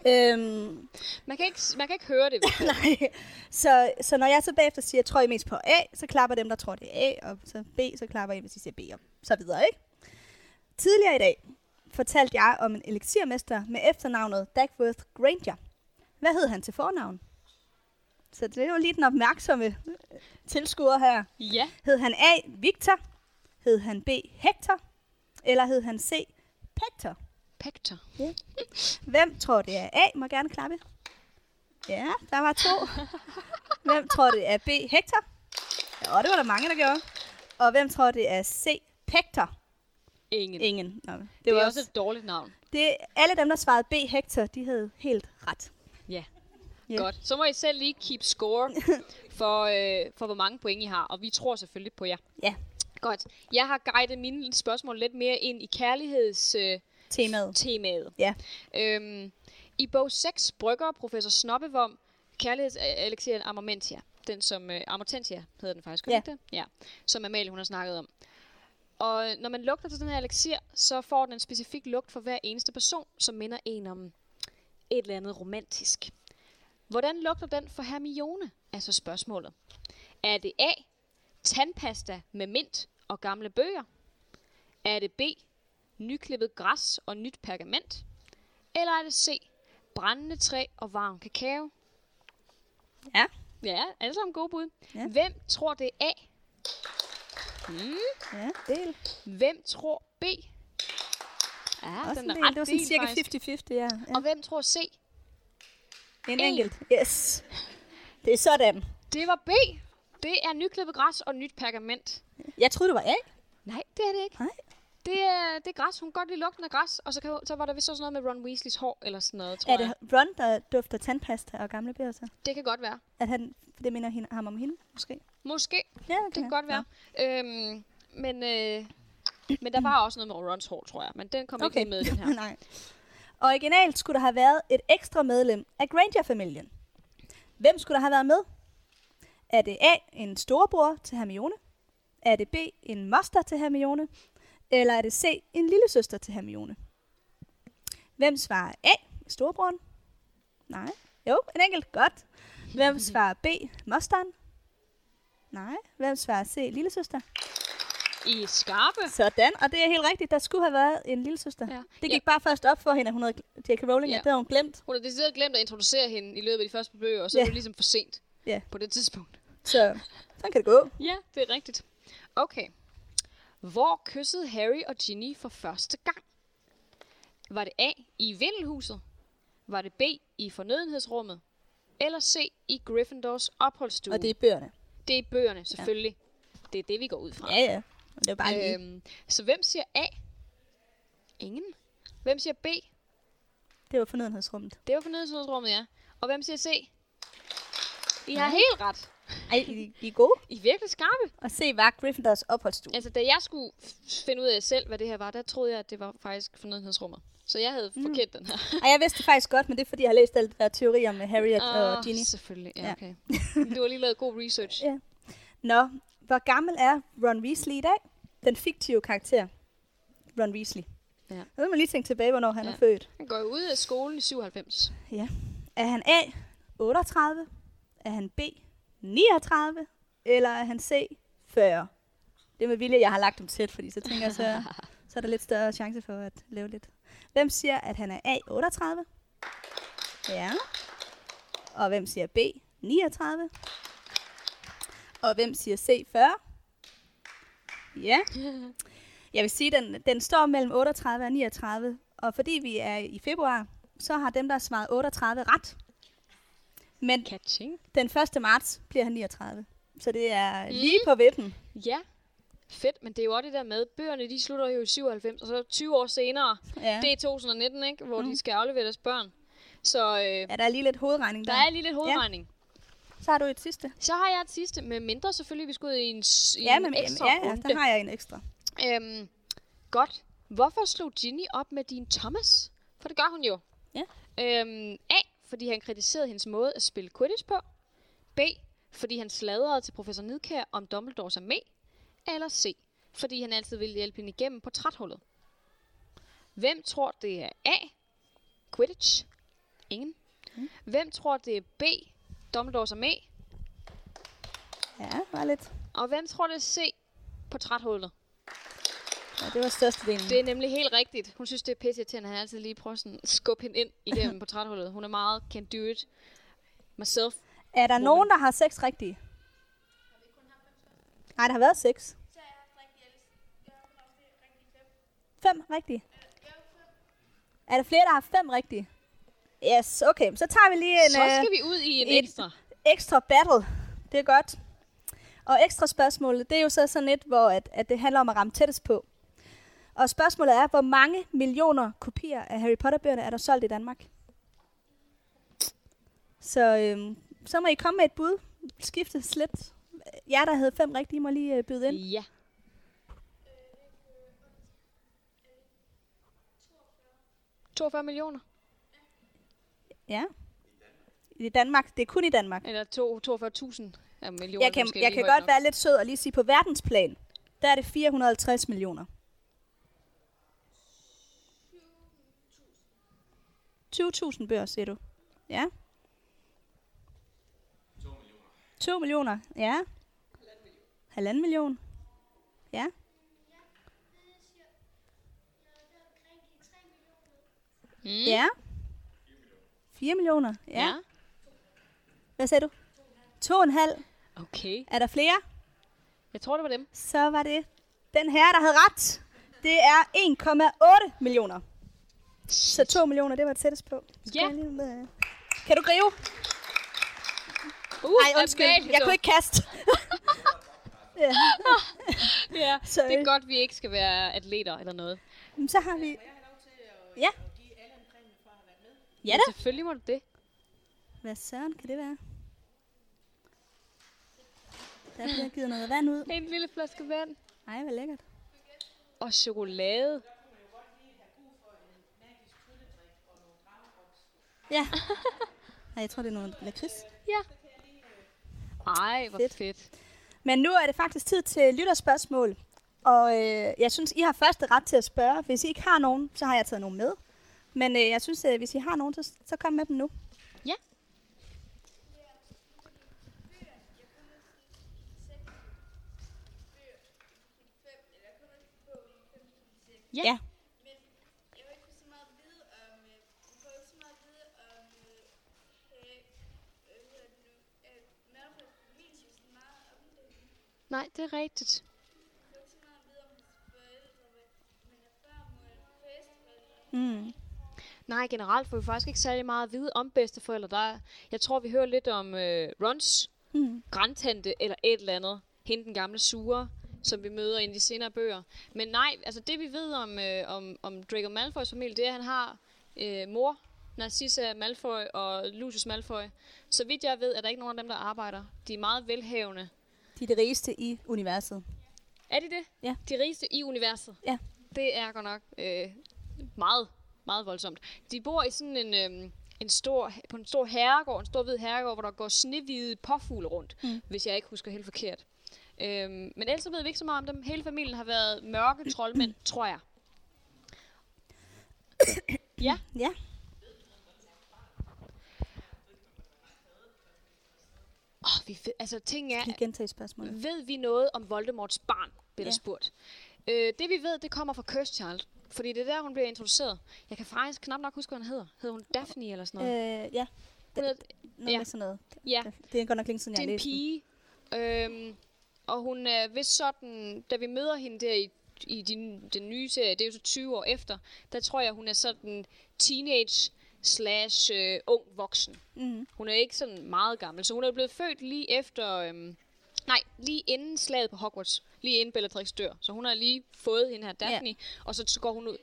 øhm, Man kan ikke, man kan ikke høre det. (laughs) nej. Så, så når jeg så bagefter siger, tror I mest på A, så klapper dem, der tror, det er A. Og så B, så klapper I, hvis I siger B. Og så videre, ikke? Tidligere i dag fortalte jeg om en elixirmester med efternavnet Dagworth Granger. Hvad hed han til fornavn? Så det er jo lige den opmærksomme tilskuer her. ja. Hed han A. Victor? Hed han B. Hector? Eller hed han C. Pector? Pector. Hvem tror det er A? Må gerne klappe. Ja, der var to. Hvem tror det er B. Hector? Ja, det var der mange, der gjorde. Og hvem tror det er C. Pector? Ingen. Ingen. Nå, det, Det, det er var også et dårligt navn. det, alle dem, der svarede B. Hector, de havde helt ret. Ja. Ja. Godt. Så må I selv lige keep score (laughs) for, øh, for, hvor mange point I har. Og vi tror selvfølgelig på jer. Ja, Godt. Jeg har guidet mine spørgsmål lidt mere ind i kærlighedstemaet. Øh, temaet. temaet. Ja. Øhm, I bog 6 brygger professor Snoppevom kærlighedselixiren Armamentia. Den som, øh, Armamentia hedder den faktisk, Ja. det? Ja. Som Amalie hun har snakket om. Og når man lugter til den her elixir, så får den en specifik lugt for hver eneste person, som minder en om et eller andet romantisk. Hvordan lugter den for Hermione, er så spørgsmålet. Er det A. Tandpasta med mint og gamle bøger? Er det B. Nyklippet græs og nyt pergament? Eller er det C. Brændende træ og varm kakao? Ja. Ja, alle sammen gode bud. Ja. Hvem tror det er A? Hmm. Ja, del. Hvem tror B? Ja, Også den en er del. ret Det var sådan delt, cirka faktisk. 50-50, ja. ja. Og hvem tror C? En A. enkelt. Yes. Det er sådan. Det var B. Det er nyklippet græs og nyt pergament. Jeg troede, det var A. Nej, det er det ikke. Nej. Det er, det er græs. Hun kan godt lide lugten af græs. Og så, kan, så var der vist også noget med Ron Weasleys hår eller sådan noget, tror Er jeg. det Ron, der dufter tandpasta og gamle bøger så? Det kan godt være. At han, det minder hende, ham om hende, måske? Måske. Ja, Det kan godt være. Øhm, men, øh, men der var også noget med Rons hår, tror jeg. Men den kom okay. ikke lige med i den her. (laughs) Nej. Originalt skulle der have været et ekstra medlem af Granger-familien. Hvem skulle der have været med? Er det A, en storebror til Hermione? Er det B, en moster til Hermione? Eller er det C, en lille søster til Hermione? Hvem svarer A, storebroren? Nej. Jo, en enkelt. Godt. Hvem svarer B, mosteren? Nej. Hvem svarer C, lille søster? I skarpe. Sådan, og det er helt rigtigt. Der skulle have været en lille søster. Ja. Det gik Ja. bare først op for hende, at hun havde J.K. Rowling, Ja. ja. det havde hun glemt. Hun har decideret glemt at introducere hende i løbet af de første bøger, og så Ja. er det ligesom for sent Ja. på det tidspunkt. Så sådan kan det gå. Ja, det er rigtigt. Okay. Hvor kyssede Harry og Ginny for første gang? Var det A i vindelhuset? Var det B i fornødenhedsrummet? Eller C i Gryffindors opholdsstue? Og det er bøgerne. det er bøgerne, selvfølgelig. Ja. Det er det, vi går ud fra. Ja, ja. Det er bare lige. øhm, så hvem siger A? Ingen. Hvem siger B? Det var fornødenhedsrummet. Det var fornødenhedsrummet, ja. Og hvem siger C? I har helt ret. Ej, I, I er gode. I er virkelig skarpe. Og se, var Gryffindors opholdsstue. Altså, da jeg skulle finde ud af selv, hvad det her var, der troede jeg, at det var faktisk fornødenhedsrummet. Så jeg havde mm. forkendt den her. Ej, jeg vidste det faktisk godt, men det er, fordi jeg har læst alle de der teorier med Harry og, og Ginny. Selvfølgelig, ja, Ja. okay. du har lige lavet god research. (laughs) Ja. Nå, hvor gammel er Ron Weasley i dag? Den fiktive karakter. Ron Weasley. Ja. Nu vil man lige tænke tilbage, hvornår han Ja. er født. Han går ud af skolen i 97. Ja. Er han A, 38? Er han B, 39? Eller er han C, 40? Det er med vilje, jeg har lagt dem tæt, fordi så tænker jeg, så, (laughs) så er der lidt større chance for at lave lidt. Hvem siger, at han er A, 38? Ja. Og hvem siger B, 39? Og hvem siger C, 40? Ja. Jeg vil sige, den, den står mellem 38 og 39. Og fordi vi er i februar, så har dem, der har svaret 38 ret. Men Catching. den 1. marts bliver han 39. Så det er Mm. lige på vippen. Ja. Fedt, men det er jo også det der med, bøgerne de slutter jo i 97, og så 20 år senere, Ja. det er 2019, ikke? hvor mm. de skal aflevere deres børn. Så øh, ja, der er lige lidt hovedregning der der. er lige lidt hovedregning. Så har du et sidste. Så har jeg et sidste, med mindre selvfølgelig, vi skal ud i en, i Ja, en men, ekstra ja, ja, runde. der har jeg en ekstra. Øhm, godt. Hvorfor slog Ginny op med din Thomas? For det gør hun jo. Ja. Øhm, A. fordi han kritiserede hendes måde at spille Quidditch på. B. Fordi han sladrede til professor Nidkær om Dumbledores armé. Eller C. Fordi han altid ville hjælpe hende igennem på træthullet. Hvem tror, det er A. Quidditch? Ingen. Mm. Hvem tror, det er B. Dumbledores armé? Ja, det var lidt. Og hvem tror, det C. På træthullet? Ja, det var størstedelen. Det er nemlig helt rigtigt. Hun synes, det er pisse at han altid lige prøver sådan at skubbe hende ind igennem (laughs) på træthullet. Hun er meget can do it myself. Er der nogen, der har seks rigtige? Nej, der har været seks. Fem. Fem rigtige. Er der flere, der har fem rigtige? Yes, okay. Så tager vi lige en Så øh, skal vi ud i en ekstra. ekstra battle. Det er godt. Og ekstra spørgsmålet, det er jo så sådan et, hvor at, at det handler om at ramme tættest på. Og spørgsmålet er, hvor mange millioner kopier af Harry Potter-bøgerne er der solgt i Danmark? Så, øhm, så må I komme med et bud. Skifte slet. Jer, der havde fem rigtige, må lige øh, byde ind. Ja. Øh, 42 millioner. Ja. I Danmark. Det er kun i Danmark. Eller to- 42.000 af millioner. Jeg kan, måske jeg kan godt nok. være lidt sød og lige sige, på verdensplan, der er det 450 millioner. 20.000 bøger, siger du? Ja. 2 millioner. 2 millioner, ja. Halvanden million. Ja. Mm. Ja. 4 millioner, ja. ja. Hvad sagde du? To og en halv. Okay. Er der flere? Jeg tror, det var dem. Så var det den her, der havde ret. Det er 1,8 millioner. Så 2 millioner, det var det tættest på. Ja. lige med- Kan du gribe? Uh, Nej, undskyld. Jeg kunne ikke kaste. (laughs) ja. Ja, Sorry. det er godt, vi ikke skal være atleter eller noget. Så har vi... Ja. Ja da. Selvfølgelig må du det. Hvad søren kan det være? Der bliver givet noget vand ud. En lille flaske vand. Ej, hvor lækkert. Og chokolade. Ja. Ej, jeg tror, det er noget lakrids. Ja. Ej, hvor Fedt. fedt. fedt. Men nu er det faktisk tid til lytterspørgsmål. Og øh, jeg synes, I har første ret til at spørge. Hvis I ikke har nogen, så har jeg taget nogen med. Men øh, jeg synes, at hvis I har nogen, så, så kom med dem nu. Ja. Ja. Ja. Øh, øh, øh, øh, øh. Nej, det er rigtigt. Mm. Nej, generelt får vi faktisk ikke særlig meget at vide om bedsteforældre. Der er, jeg tror, vi hører lidt om øh, Rons Mm. grandtante eller et eller andet. Hende den gamle sure, som vi møder i de senere bøger. Men nej, altså det vi ved om, øh, om, om Draco Malfoys familie, det er, at han har øh, mor, Narcissa Malfoy og Lucius Malfoy. Så vidt jeg ved, er der ikke nogen af dem, der arbejder. De er meget velhavende. De er det rigeste i universet. Er de det? Ja. De rigeste i universet? Ja. Det er godt nok øh, meget, meget voldsomt. De bor i sådan en, øh, en stor, på en stor herregård, en stor hvid herregård, hvor der går snehvide påfugle rundt, mm. hvis jeg ikke husker helt forkert. Øhm, men ellers ved vi ikke så meget om dem. Hele familien har været mørke troldmænd, (coughs) tror jeg. (coughs) Ja, Ja. oh, vi ved, altså ting er, gentage spørgsmålet. ved vi noget om Voldemorts barn, bliver der Ja. spurgt. Øh, det vi ved, det kommer fra Cursed Child. Fordi det er der, hun bliver introduceret. Jeg kan faktisk knap nok huske, hvad hun hedder. Hedder hun Daphne eller sådan noget? Øh, ja, Hun hedder- noget Ja. sådan noget. ja, Det er godt nok længe siden, det jeg er har en pige. Øhm, og hun er vist sådan, da vi møder hende der i, i din, den nye serie, det er jo så 20 år efter, der tror jeg, hun er sådan teenage slash øh, ung voksen. Mm. Hun er ikke sådan meget gammel, så hun er blevet født lige efter, øhm, nej, lige inden slaget på Hogwarts, lige inden Bellatrix dør. Så hun har lige fået hende her Daphne, og så, så går hun ud.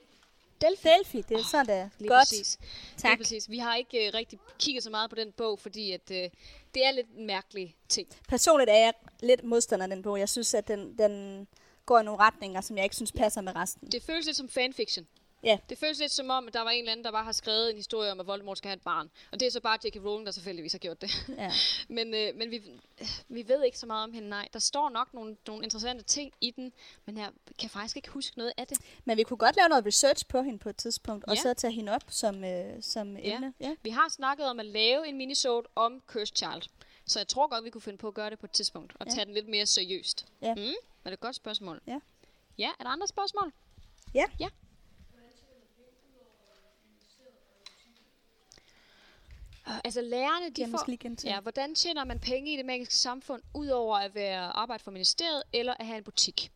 Delphi. Delphi, det er sådan, det er. Lige Godt. præcis. Tak. Lige præcis. Vi har ikke øh, rigtig kigget så meget på den bog, fordi at, øh, det er lidt en mærkelig ting. Personligt er jeg lidt modstander af den bog. Jeg synes, at den, den går i nogle retninger, som jeg ikke synes passer med resten. Det føles lidt som fanfiction. Ja. Det føles lidt som om, at der var en eller anden, der bare har skrevet en historie om, at Voldemort skal have et barn. Og det er så bare J.K. Rowling, der selvfølgelig har gjort det. Ja. (laughs) men øh, men vi, vi ved ikke så meget om hende, nej. Der står nok nogle, nogle interessante ting i den, men jeg kan faktisk ikke huske noget af det. Men vi kunne godt lave noget research på hende på et tidspunkt, og Ja. så tage hende op som, øh, som Ja. emne. Ja. Vi har snakket om at lave en minisode om Cursed Child. Så jeg tror godt, vi kunne finde på at gøre det på et tidspunkt, og Ja. tage den lidt mere seriøst. Ja. Mm? Er det et godt spørgsmål? Ja. Ja, er der andre spørgsmål? Ja. Ja. Altså lærerne, de får... lige gentage. Ja, hvordan tjener man penge i det magiske samfund, udover at være arbejde for ministeriet eller at have en butik?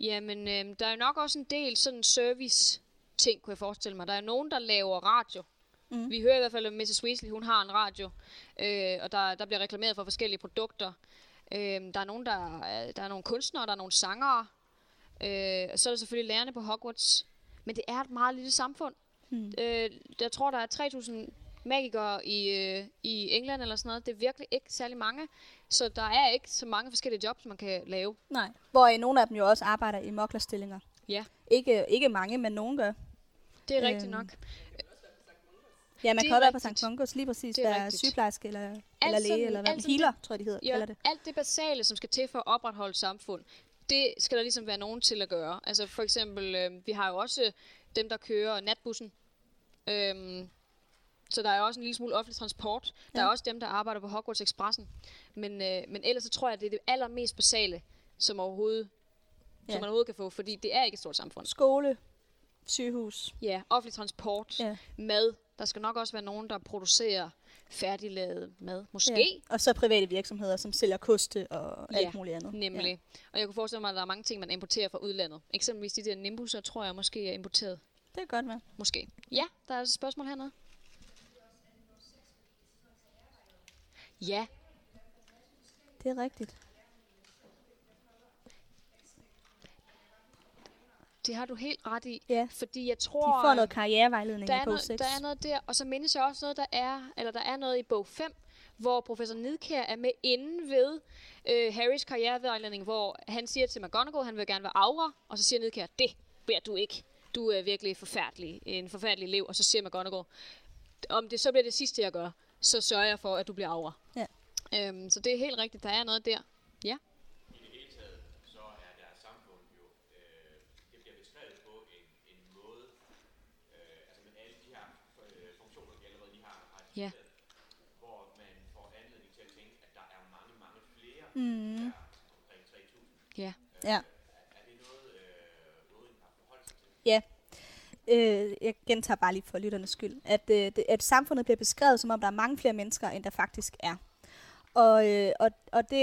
Jamen, øh, der er jo nok også en del sådan service ting, kunne jeg forestille mig. Der er nogen, der laver radio. Mm. Vi hører i hvert fald, at Mrs. Weasley, hun har en radio, øh, og der, der bliver reklameret for forskellige produkter. Øh, der er nogen, der, er- der er nogle kunstnere, der er nogle sangere. Øh, og så er der selvfølgelig lærerne på Hogwarts. Men det er et meget lille samfund. Mm. Øh, jeg tror, der er 3.000 magikere i, øh, i England eller sådan noget. Det er virkelig ikke særlig mange. Så der er ikke så mange forskellige jobs, man kan lave. Nej. Hvor øh, nogle af dem jo også arbejder i moklerstillinger. Ja, Ikke, ikke mange, men nogen gør. det er øhm. rigtigt nok. Ja, man Det kan er også være på. St. Mungos lige præcis Det er være rigtigt. sygeplejerske eller, eller læge, sådan- eller hvad healer, tror jeg, de hedder, Ja, det. alt det basale, som skal til for at opretholde et samfund, det skal der ligesom være nogen til at gøre. Altså for eksempel, øh, vi har jo også dem, der kører natbussen. Øhm, så der er også en lille smule offentlig transport. Der Ja. er også dem, der arbejder på Hogwarts Expressen. Men, øh, men ellers så tror jeg, at det er det allermest basale, som overhovedet Ja. som man overhovedet kan få, fordi det er ikke et stort samfund. Skole, sygehus. Ja, offentlig transport, Ja. mad. Der skal nok også være nogen, der producerer færdiglavet mad. Måske. Ja. Og så private virksomheder, som sælger koste og alt Ja, muligt andet. Nemlig. Ja. Og jeg kunne forestille mig, at der er mange ting, man importerer fra udlandet. Eksempelvis de der nimbusser, tror jeg måske er importeret. Det kan godt være. Måske. Ja, der er et spørgsmål hernede. Ja, Det er rigtigt. det har du helt ret i. Ja. Fordi jeg De tror... får noget karrierevejledning der i bog noget, 6. der er noget der, og så mindes jeg også noget, der er, eller der er noget i bog 5, hvor professor Nidkjær er med inde ved øh, Harrys karrierevejledning, hvor han siger til McGonagall, han vil gerne være aura, og så siger Nidkjær, det bliver du ikke. Du er virkelig forfærdelig, en forfærdelig elev, og så siger McGonagall, om det så bliver det sidste, jeg gør, så sørger jeg for, at du bliver aura. Ja. Øhm, så det er helt rigtigt, der er noget der. Ja. I det hele taget, så er deres samfund jo, øh, det bliver beskrevet på en, en måde, øh, altså med alle de her øh, funktioner, de allerede lige har Ja. hvor man får anledning til at tænke, at der er mange, mange flere, Mm. der er omkring 3.000. Ja. Ja. Er det noget, øh, Røden har forholdt sig til? Ja. Øh, jeg gentager bare lige for lytternes skyld, at, øh, det, at samfundet bliver beskrevet, som om der er mange flere mennesker, end der faktisk er. Og, øh, og, og det,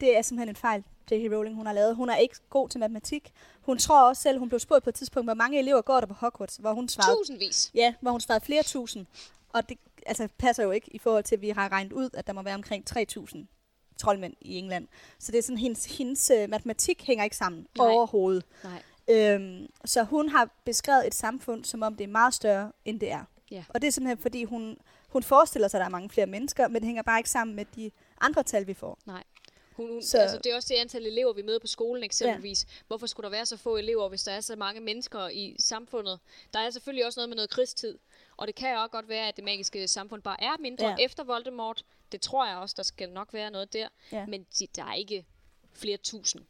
det er simpelthen en fejl, J.K. Rowling hun har lavet. Hun er ikke god til matematik. Hun tror også selv, hun blev spurgt på et tidspunkt, hvor mange elever går der på Hogwarts, hvor hun svarede, Tusindvis. ja, hvor hun svarede flere tusind. Og det altså, passer jo ikke i forhold til, at vi har regnet ud, at der må være omkring 3.000 troldmænd i England. Så det er sådan, hendes, hendes øh, matematik hænger ikke sammen Nej. overhovedet. Nej. Øhm, så hun har beskrevet et samfund, som om det er meget større, end det er. Ja. Og det er simpelthen, fordi hun, hun forestiller sig, at der er mange flere mennesker, men det hænger bare ikke sammen med de andre tal, vi får. Hun, hun, Så- så... altså, det er også det antal elever, vi møder på skolen eksempelvis. Ja. Hvorfor skulle der være så få elever, hvis der er så mange mennesker i samfundet? Der er selvfølgelig også noget med noget krigstid. Og det kan jo også godt være, at det magiske samfund bare er mindre ja. efter Voldemort. Det tror jeg også, der skal nok være noget der. Ja. Men de, der er ikke flere tusind.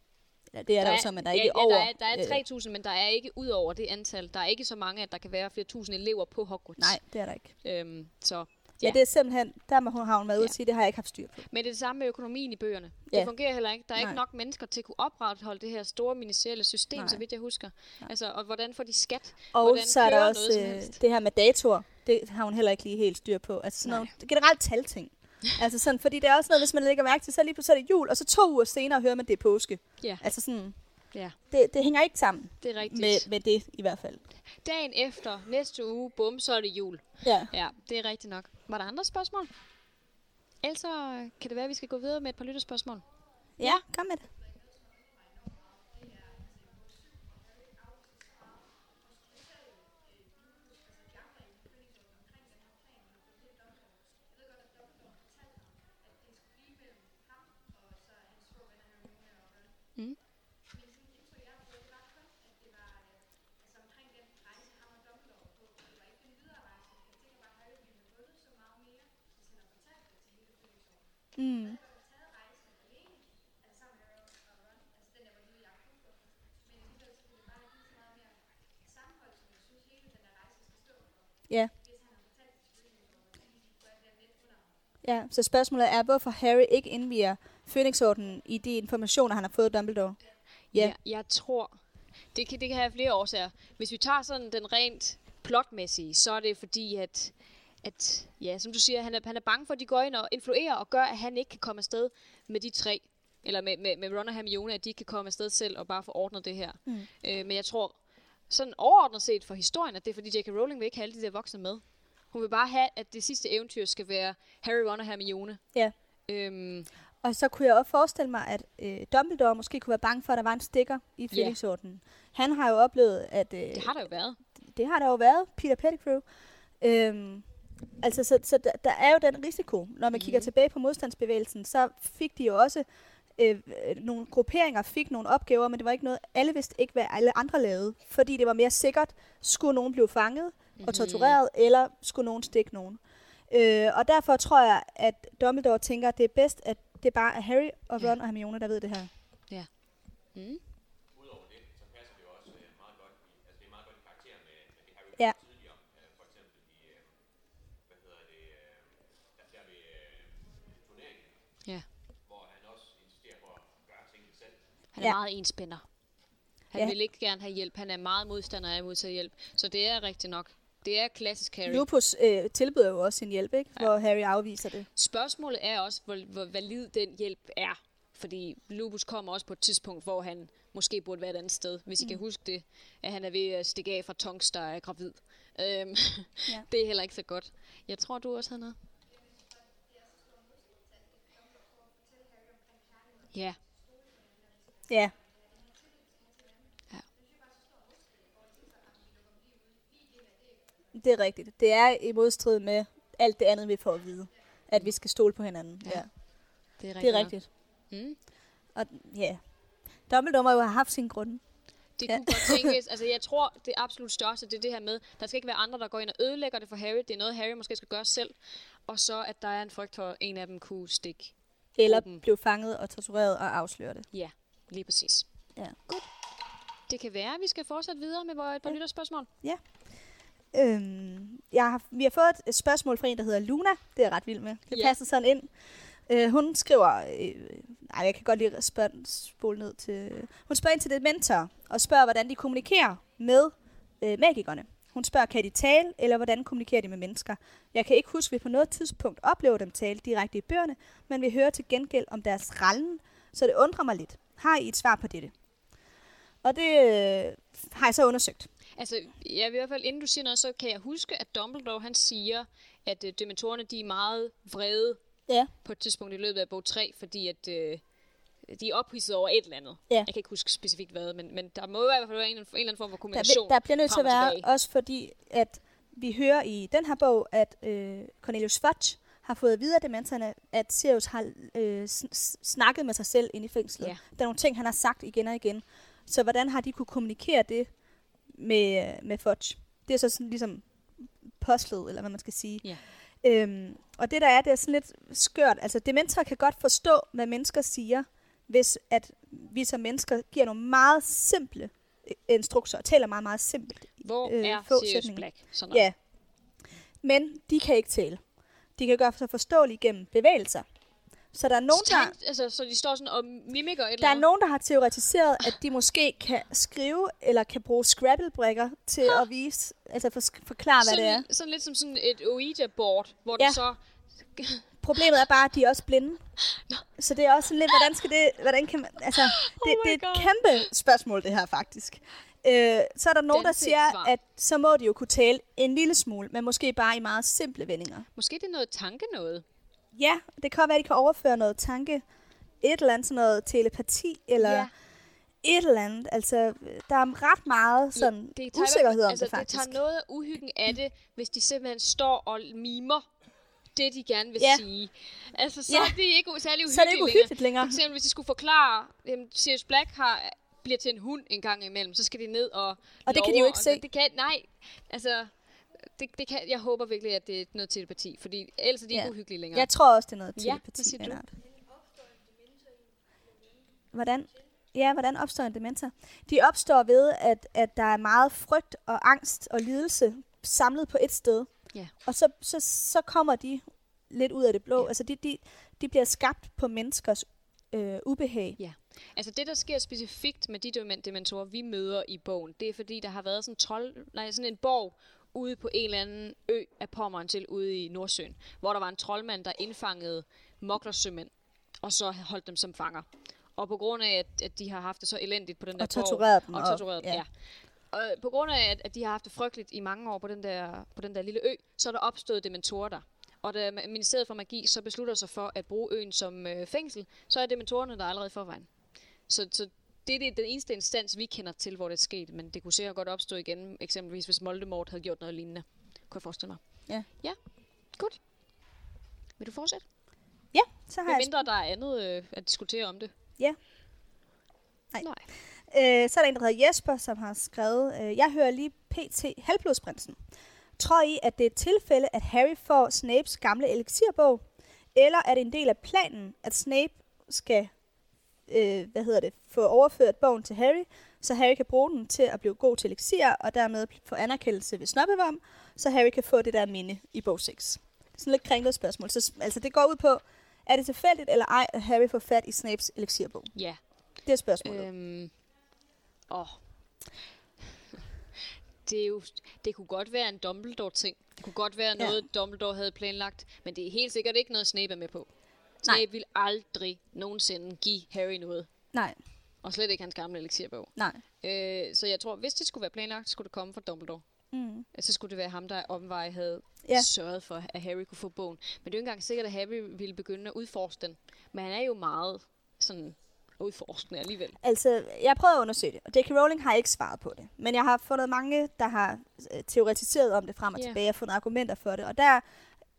Ja, det er der, der så, men der er ikke ja, over. Ja, der er, der øh, er 3.000, men der er ikke ud over det antal. Der er ikke så mange, at der kan være flere tusind elever på Hogwarts. nej, det er der ikke. Øhm, så, Ja, Ja. det er simpelthen, der må hun have med ud Ja. og sige, det har jeg ikke haft styr på. Men det er det samme med økonomien i bøgerne. Ja. Det fungerer heller ikke. Der er Nej. ikke nok mennesker til at kunne opretholde det her store ministerielle system, Nej. så vidt jeg husker. Altså, og hvordan får de skat? Og Hvordan så er der også øh, det her med datoer. Det har hun heller ikke lige helt styr på. Altså sådan Nej. noget, generelt talting. (laughs) altså sådan, fordi det er også noget, hvis man lægger mærke til, så lige pludselig er det jul, og så to uger senere hører man, det er påske. Ja. Altså sådan, Ja, det, det hænger ikke sammen det er rigtigt. med, med det i hvert fald. Dagen efter, næste uge, bum, så er det jul. Ja. Ja, det er rigtigt nok. Var der andre spørgsmål? Ellers øh, kan det være, at vi skal gå videre med et par lytterspørgsmål. Ja, kom med det. Mm. Mm. Ja. Ja, så spørgsmålet er, hvorfor Harry ikke indviger Phoenix-ordenen i de informationer, han har fået Dumbledore. Ja. Jeg, jeg tror, det kan, det kan have flere årsager. Hvis vi tager sådan den rent plotmæssige, så er det fordi, at, at ja, som du siger, han er, han er bange for, at de går ind og influerer og gør, at han ikke kan komme afsted med de tre. Eller med, med, med Ron og Hermione, at de ikke kan komme afsted selv og bare få ordnet det her. Mm. Øh, men jeg tror, sådan overordnet set for historien, at det er fordi J.K. Rowling vil ikke have alle de der voksne med. Hun vil bare have, at det sidste eventyr skal være Harry, Ron og Hermione. Ja. Øhm, Og så kunne jeg også forestille mig, at øh, Dumbledore måske kunne være bange for, at der var en stikker i Phoenix-ordenen. Han har jo oplevet, at... Øh, det har der jo været. det har der jo været, Peter Pettigrew. Øhm, altså, så, så der, der er jo den risiko. Når man mm. kigger tilbage på modstandsbevægelsen, så fik de jo også øh, øh, nogle grupperinger, fik nogle opgaver, men det var ikke noget, alle vidste ikke, hvad alle andre lavede. Fordi det var mere sikkert, skulle nogen blive fanget Mhm. og tortureret, eller skulle nogen stikke nogen. Øh, og derfor tror jeg, at Dumbledore tænker, at det er bedst, at det bare er Harry og Ron og Hermione, der ved det her. Mm. Udover det, så passer det jo også øh, meget godt i, altså det er meget godt i karakter med, med det har vi jo Ja. ja. tidligere om, øh, for eksempel i, øh, hvad hedder det, øh, der, der ved øh, turneringen, Ja. hvor han også insisterer på at gøre tingene selv. Han er Ja. meget enspænder. Han Ja. vil ikke gerne have hjælp. Han er meget modstander af modtage hjælp. Så det er rigtigt nok. Det er klassisk Harry. Lupus øh, tilbyder jo også sin hjælp, ikke? Ja. hvor Harry afviser det. Spørgsmålet er også, hvor, hvor valid den hjælp er. Fordi Lupus kommer også på et tidspunkt, hvor han måske burde være et andet sted. Hvis I Mm. kan huske det, at han er ved at stikke af fra Tonks, der er gravid. Øhm, ja. (laughs) det er heller ikke så godt. Jeg tror, du også havde noget. Ja, Ja. Ja. Det er rigtigt. Det er i modstrid med alt det andet, vi får at vide. At vi skal stole på hinanden. Ja, Ja. det er rigtigt. det er rigtigt. Mm. Og ja, Dumbledore må jo have haft sin grunde. Det Ja. kunne godt tænkes. Altså, jeg tror, det absolut største, det er det her med, der skal ikke være andre, der går ind og ødelægger det for Harry. Det er noget, Harry måske skal gøre selv. Og så, at der er en frygt for, at en af dem kunne stikke. Eller Gruppen. blev fanget og tortureret og afsløre det. Ja, lige præcis. Ja. Godt. Det kan være, at vi skal fortsætte videre med et par Ja. lytterspørgsmål. Øhm, jeg har, vi har fået et spørgsmål fra en, der hedder Luna. Det er jeg ret vild med. Det Ja. passer sådan ind. Øh, hun skriver... Øh, nej, jeg kan godt lige spørge, spole ned til... Hun spørger ind til det mentor, og spørger, hvordan de kommunikerer med øh, magikerne. Hun spørger, kan de tale, eller hvordan kommunikerer de med mennesker? Jeg kan ikke huske, at vi på noget tidspunkt oplever dem tale direkte i bøgerne, men vi hører til gengæld om deres rallen, så det undrer mig lidt. Har I et svar på dette? Og det øh, har jeg så undersøgt. Altså, vil i hvert fald, inden du siger noget, så kan jeg huske, at Dumbledore, han siger, at øh, dementorerne, de er meget vrede Ja. på et tidspunkt i løbet af bog 3, fordi at øh, de er ophidset over et eller andet. Ja. Jeg kan ikke huske specifikt hvad, men, men der må i hvert fald være en, en eller anden form for Der, kommunikation. vil- der bliver nødt til at være, tilbage. også fordi, at vi hører i den her bog, at øh, Cornelius Fudge har fået at vide af dementerne, at Sirius har øh, snakket med sig selv inde i fængslet. Ja. Der er nogle ting, han har sagt igen og igen. Så hvordan har de kunne kommunikere det med, med Fudge? Det er så sådan ligesom puzzlet, eller hvad man skal sige. Ja. Øhm, og det der er, det er sådan lidt skørt. Altså, dementorer kan godt forstå, hvad mennesker siger, hvis at vi som mennesker giver nogle meget simple øh, instrukser, og taler meget, meget simpelt. Hvor øh, er Sirius. Black? Sådan noget. Ja. Men de kan ikke tale. De kan gøre sig forståelige gennem bevægelser. Så der er nogen, der, Tegn, altså, så de står sådan og mimikker et der er nogen, der har teoretiseret, at de måske kan skrive, eller kan bruge Scrabble-brækker til at vise, altså for, forklare, hvad sådan, det er. Sådan lidt som sådan et Ouija-board, hvor Ja. du så... Problemet er bare, at de er også blinde. Så det er også lidt, hvordan skal det, hvordan kan man, altså, (laughs) det, Oh det er et God. kæmpe spørgsmål, det her faktisk. Øh, så er der nogen, der siger, svar. at så må de jo kunne tale en lille smule, men måske bare i meget simple vendinger. Måske det er noget tanke noget. Ja, det kan være, at de kan overføre noget tanke, et eller andet, sådan noget telepati, eller Ja. et eller andet. Altså, der er ret meget sådan det tager usikkerhed om altså, det faktisk. Det tager noget af uhyggen af det, hvis de simpelthen står og mimer det, de gerne vil Ja. sige. Altså, så Ja. er det ikke særlig uhyggeligt Så er det ikke uhyggeligt længere. For eksempel, hvis de skulle forklare, at Sirius Black har, bliver til en hund en gang imellem, så skal de ned og Og det kan de jo ikke se. Det kan, nej, altså, det, det kan, jeg håber virkelig, at det er noget telepati, fordi ellers er de Ja. ikke uhyggelige længere. Jeg tror også, det er noget Ja, hvad telepati. siger du? Hvordan? Ja, hvordan opstår en dementor? De opstår ved, at, at der er meget frygt og angst og lidelse samlet på et sted. Ja. Og så, så, så kommer de lidt ud af det blå. Ja. Ja. Altså, de, de, de bliver skabt på menneskers øh, ubehag. Altså det, der sker specifikt med de demen- dementorer, vi møder i bogen, det er fordi, der har været sådan, 12, nej, sådan en borg ude på en eller anden ø af Pommern til ude i Nordsøen, hvor der var en troldmand, der indfangede moklersømænd, og så holdt dem som fanger. Og på grund af, at, at de har haft det så elendigt på den der Og borg, dem. og tortureret dem, ja. ja. Og på grund af, at, at de har haft det frygteligt i mange år på den, der, på den der lille ø, så er der opstået dementorer der. Og da Ministeriet for Magi så beslutter sig for at bruge øen som øh, fængsel, så er dementorerne der allerede i forvejen. Så, så det er det, den eneste instans, vi kender til, hvor det er sket. Men det kunne sikkert godt opstå igen, eksempelvis hvis Voldemort havde gjort noget lignende. Kunne jeg forestille mig. Ja. Ja, godt. Vil du fortsætte? Ja, så har Med jeg... mindre der er andet øh, at diskutere om det. Ja. Nej. Nej. Øh, så er der en, der hedder Jesper, som har skrevet, øh, jeg hører lige PT Halvblodsprinsen. Tror I, at det er et tilfælde, at Harry får Snapes gamle elixirbog? Eller er det en del af planen, at Snape skal øh, hvad hedder det, få overført bogen til Harry, så Harry kan bruge den til at blive god til elixir, og dermed få anerkendelse ved snobbevom, så Harry kan få det der minde i bog 6. Det er sådan lidt kringlet spørgsmål. Så, altså, det går ud på, er det tilfældigt eller ej, at Harry får fat i Snapes elixirbog? Ja. Det er spørgsmålet. Øh. Øhm, åh. Det, er jo, det kunne godt være en Dumbledore-ting. Det kunne godt være Ja. noget, Dumbledore havde planlagt. Men det er helt sikkert ikke noget, Snape er med på. Nej. Snape vil aldrig nogensinde give Harry noget. Nej, Og slet ikke hans gamle elixirbog. nej. Øh, så jeg tror, hvis det skulle være planlagt, skulle det komme fra Dumbledore. Mm. Så skulle det være ham, der omvej havde Ja. sørget for, at Harry kunne få bogen. Men det er jo ikke engang sikkert, at Harry ville begynde at udforske den. Men han er jo meget sådan udforskende alligevel. Altså, jeg har prøvet at undersøge det, og J.K. Rowling har ikke svaret på det. Men jeg har fundet mange, der har øh, teoretiseret om det frem og Ja. tilbage og fundet argumenter for det. Og der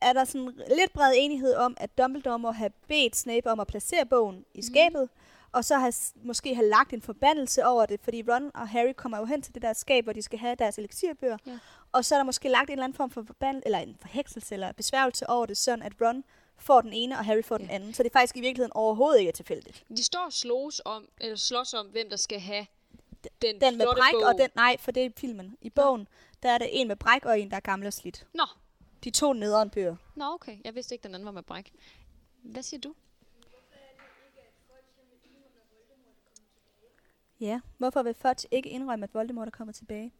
er der sådan lidt bred enighed om, at Dumbledore må have bedt Snape om at placere bogen i skabet, mm. og så har måske have lagt en forbandelse over det, fordi Ron og Harry kommer jo hen til det der skab, hvor de skal have deres elixirbøger. Ja. Og så er der måske lagt en eller anden form for forbandelse, eller en forhekselse eller besværgelse over det, sådan at Ron får den ene, og Harry får ja. den Ja. anden. Så det er faktisk i virkeligheden overhovedet ikke tilfældigt. De står og slås om, eller slås om, hvem der skal have den, Den med bræk, bog. og den, nej, for det er filmen. I bogen, der er det en med bræk og en, der er gammel og slidt. Nå, De to nederen bøger. Nå okay. Jeg vidste ikke, den anden var med bræk. Hvad siger du? Ja, hvorfor vil Fudge ikke indrømme, at Voldemort er kommet tilbage?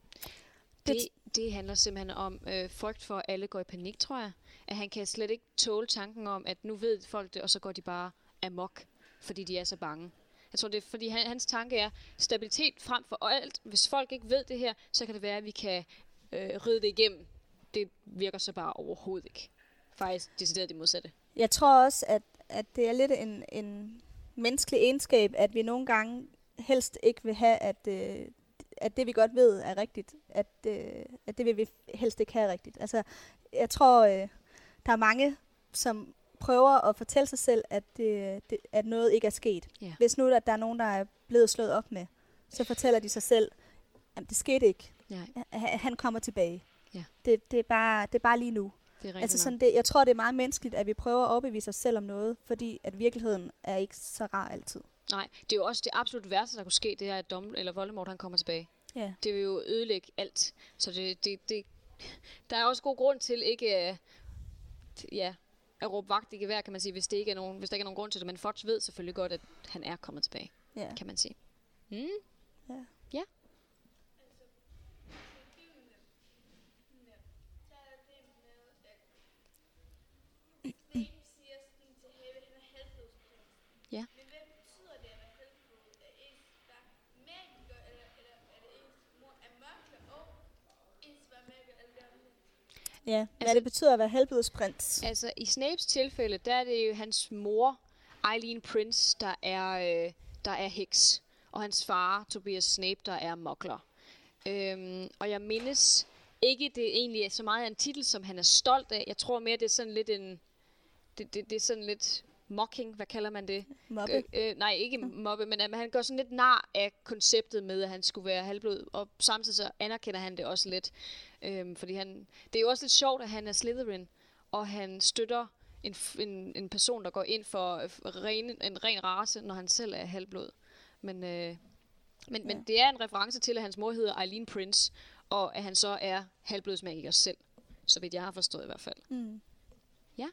Det- Det, det handler simpelthen om øh, frygt for, at alle går i panik, tror jeg. At han kan slet ikke tåle tanken om, at nu ved folk det, og så går de bare amok, fordi de er så bange. Jeg tror, det er, fordi han, hans tanke er stabilitet frem for alt. Hvis folk ikke ved det her, så kan det være, at vi kan øh, ride det igennem. Det virker så bare overhovedet ikke. Faktisk decideret det modsatte. Jeg tror også, at, at det er lidt en, en menneskelig egenskab, at vi nogle gange helst ikke vil have, at, øh, at det vi godt ved er rigtigt, at, øh, at det vil vi helst ikke have rigtigt. Altså, jeg tror, øh, der er mange, som prøver at fortælle sig selv, at, det, det, at noget ikke er sket. Ja. Hvis nu at der er nogen, der er blevet slået op med, så fortæller de sig selv, at det skete ikke. Nej, Ha- Han kommer tilbage. Ja. Det, det, er bare, det er bare lige nu. det er Altså sådan det, jeg tror, det er meget menneskeligt, at vi prøver at overbevise os selv om noget, fordi at virkeligheden er ikke så rar altid. Nej, det er jo også det absolut værste, der kunne ske, det er, at Dom, eller Voldemort han kommer tilbage. Ja. Det vil jo ødelægge alt. Så det, det, det, der er også god grund til ikke at, ja, at råbe vagt i gevær, kan man sige, hvis, det ikke er nogen, hvis der ikke er nogen grund til det. Men Fox ved selvfølgelig godt, at han er kommet tilbage, ja. kan man sige. Mm? Ja. Ja. Så er der det med, at Snape siger sådan til Harry, han er halvblodsprins. Ja. Men hvad betyder det at være halvblod? Er ens far magiker, eller, eller er det ens mor er mørkler, og ens far er magiker, eller det andet? Ja. Hvad Altså- det betyder at være halvblodsprins. Altså, i Snapes tilfælde, der er det jo hans mor, Eileen Prince, der er, øh, der er heks. Og hans far, Tobias Snape, der er mokler. Øhm, og jeg mindes ikke, det egentlig er så meget en titel, som han er stolt af. Jeg tror mere, det er sådan lidt en... Det, det, det er sådan lidt mocking, hvad kalder man det? Mobbe. Øh, øh, nej, ikke mobbe, men at han går sådan lidt nar af konceptet med, at han skulle være halvblod, og samtidig så anerkender han det også lidt. Øhm, fordi han, det er jo også lidt sjovt, at han er Slytherin, og han støtter en, en, en person, der går ind for øh, ren, en ren race, når han selv er halvblod. Men, øh, men, men Ja. det er en reference til, at hans mor hedder Eileen Prince, og at han så er halvblodsmagiker selv. Så vidt jeg har forstået i hvert fald. Mm. Ja.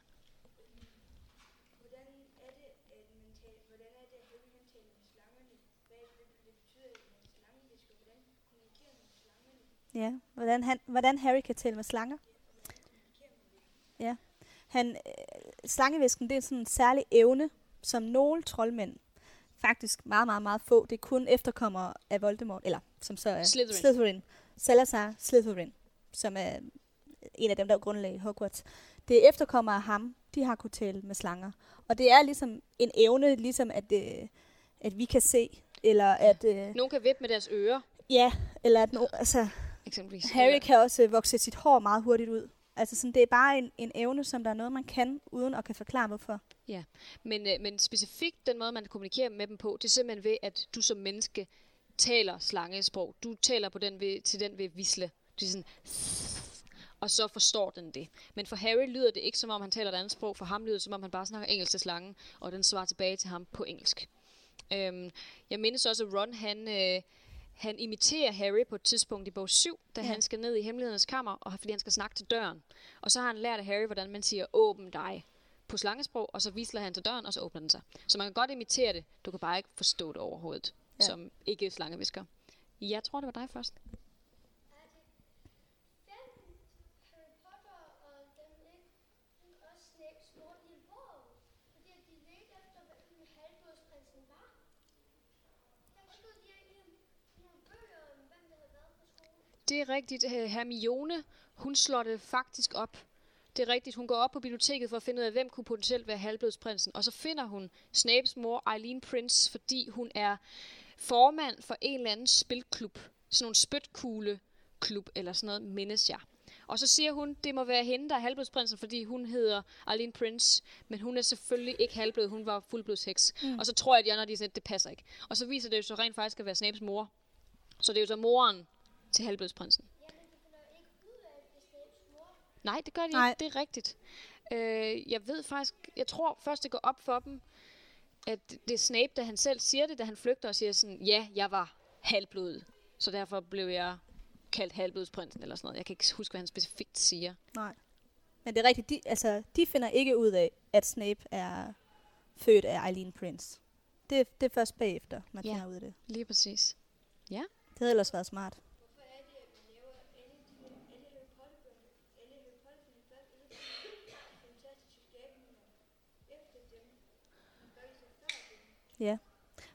Hvordan er det, at man taler, hvordan er det, at Harry han taler med slangerne? Hvad er det, det betyder, at man er slangevisker? Hvordan kommunikerer man med slangerne? Ja, hvordan, han, hvordan Harry kan tale med slanger. Ja. Han, øh, slangevisken, det er sådan en særlig evne, som nogle troldmænd, faktisk meget, meget, meget få, det er kun efterkommere af Voldemort, eller som så er Slytherin. Slytherin. Salazar Slytherin, som er en af dem, der grundlagde Hogwarts. Det er efterkommere af ham, de har kunnet tale med slanger. Og det er ligesom en evne, ligesom at, øh, at vi kan se, eller at, øh, Nogen kan vippe med deres ører, ja, eller at no, altså, eksempelvis. Harry kan også øh, vokse sit hår meget hurtigt ud. Altså sådan, det er bare en, en evne, som der er noget, man kan, uden at kan forklare, hvorfor. Men, øh, men specifikt den måde, man kommunikerer med dem på, det er simpelthen ved, at du som menneske taler slangesprog. Du taler på den ved, til den ved visle. Det er sådan, og så forstår den det. Men for Harry lyder det ikke, som om han taler et andet sprog. For ham lyder det, som om han bare snakker engelsk til slangen, og den svarer tilbage til ham på engelsk. Øhm, jeg mindes også, at Ron, han, øh, han imiterer Harry på et tidspunkt i bog 7, da Ja. han skal ned i hemmelighedernes kammer, og fordi han skal snakke til døren. Og så har han lært af Harry, hvordan man siger, åbn dig på slangesprog, og så visler han til døren, og så åbner den sig. Så man kan godt imitere det, du kan bare ikke forstå det overhovedet, ja. som ikke slangevisker. Jeg tror, det var dig først. Harry Potter og dem ikke, ikke også Snapes mor i en bog? Fordi at de ledte efter, hvem halvblodsprinsen var. Der stod de i en- i nogle bøger om, hvem der havde været på skolen. Det er rigtigt. Øh, Hermione, hun slår det faktisk op. Det er rigtigt. Hun går op på biblioteket for at finde ud af, hvem kunne potentielt være halvblodsprinsen. Og så finder hun Snapes mor, Eileen Prince, fordi hun er formand for en eller anden spilklub. Sådan nogle spytkugleklub eller sådan noget, mindes jeg. Og så siger hun, det må være hende, der er halvblodsprinsen, fordi hun hedder Eileen Prince, men hun er selvfølgelig ikke halvblod, hun var fuldblodsheks. Mm. Og så tror jeg, at de andre de at det passer ikke. Og så viser det jo så rent faktisk at være Snapes mor. Så det er jo så moren til halvblodsprinsen. Nej, det gør de Nej. ikke. Det er rigtigt. Øh, jeg ved faktisk, jeg tror først, det går op for dem, at det er Snape, da han selv siger det, da han flygter og siger sådan, ja, jeg var halvblod, så derfor blev jeg kaldt halvblodsprinsen eller sådan noget. Jeg kan ikke huske, hvad han specifikt siger. Nej. Men det er rigtigt, de, altså, de finder ikke ud af, at Snape er født af Eileen Prince. Det, det er først bagefter, man Ja. finder ud af det. Lige præcis. Det havde ellers været smart. Hvorfor er det, at man laver alle, de, alle Harry Potter-bøger, alle Harry Potter-film, først alle de fantastiske skabninger efter dem, og gør det så før dem? Ja.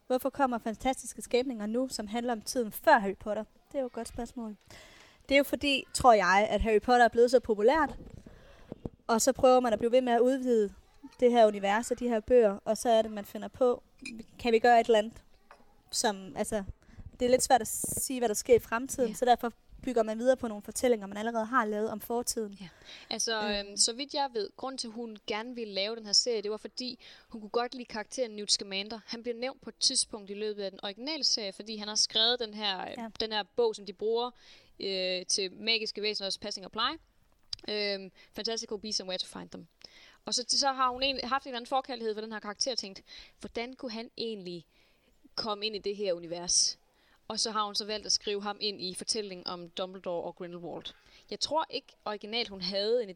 Hvorfor kommer fantastiske skabninger nu, som handler om tiden før Harry Potter? Det er jo et godt spørgsmål. Det er jo fordi, tror jeg, at Harry Potter er blevet så populært, og så prøver man at blive ved med at udvide det her univers og de her bøger, og så er det, man finder på, kan vi gøre et eller andet, som, altså, det er lidt svært at sige, hvad der sker i fremtiden, Ja. så derfor bygger man videre på nogle fortællinger, man allerede har lavet om fortiden. Altså, Øhm. øhm, så vidt jeg ved, grund til, at hun gerne ville lave den her serie, det var fordi, hun kunne godt lide karakteren Newt Scamander. Han bliver nævnt på et tidspunkt i løbet af den originale serie, fordi han har skrevet den her, Ja. ja. den her bog, som de bruger øh, til magiske væseners passing og pleje. Øhm, Fantastical Beasts and Where to Find Them. Og så, så har hun egentlig haft en eller anden forkærlighed for den her karakter og tænkt, hvordan kunne han egentlig komme ind i det her univers? Og så har hun så valgt at skrive ham ind i fortællingen om Dumbledore og Grindelwald. Jeg tror ikke originalt, hun havde en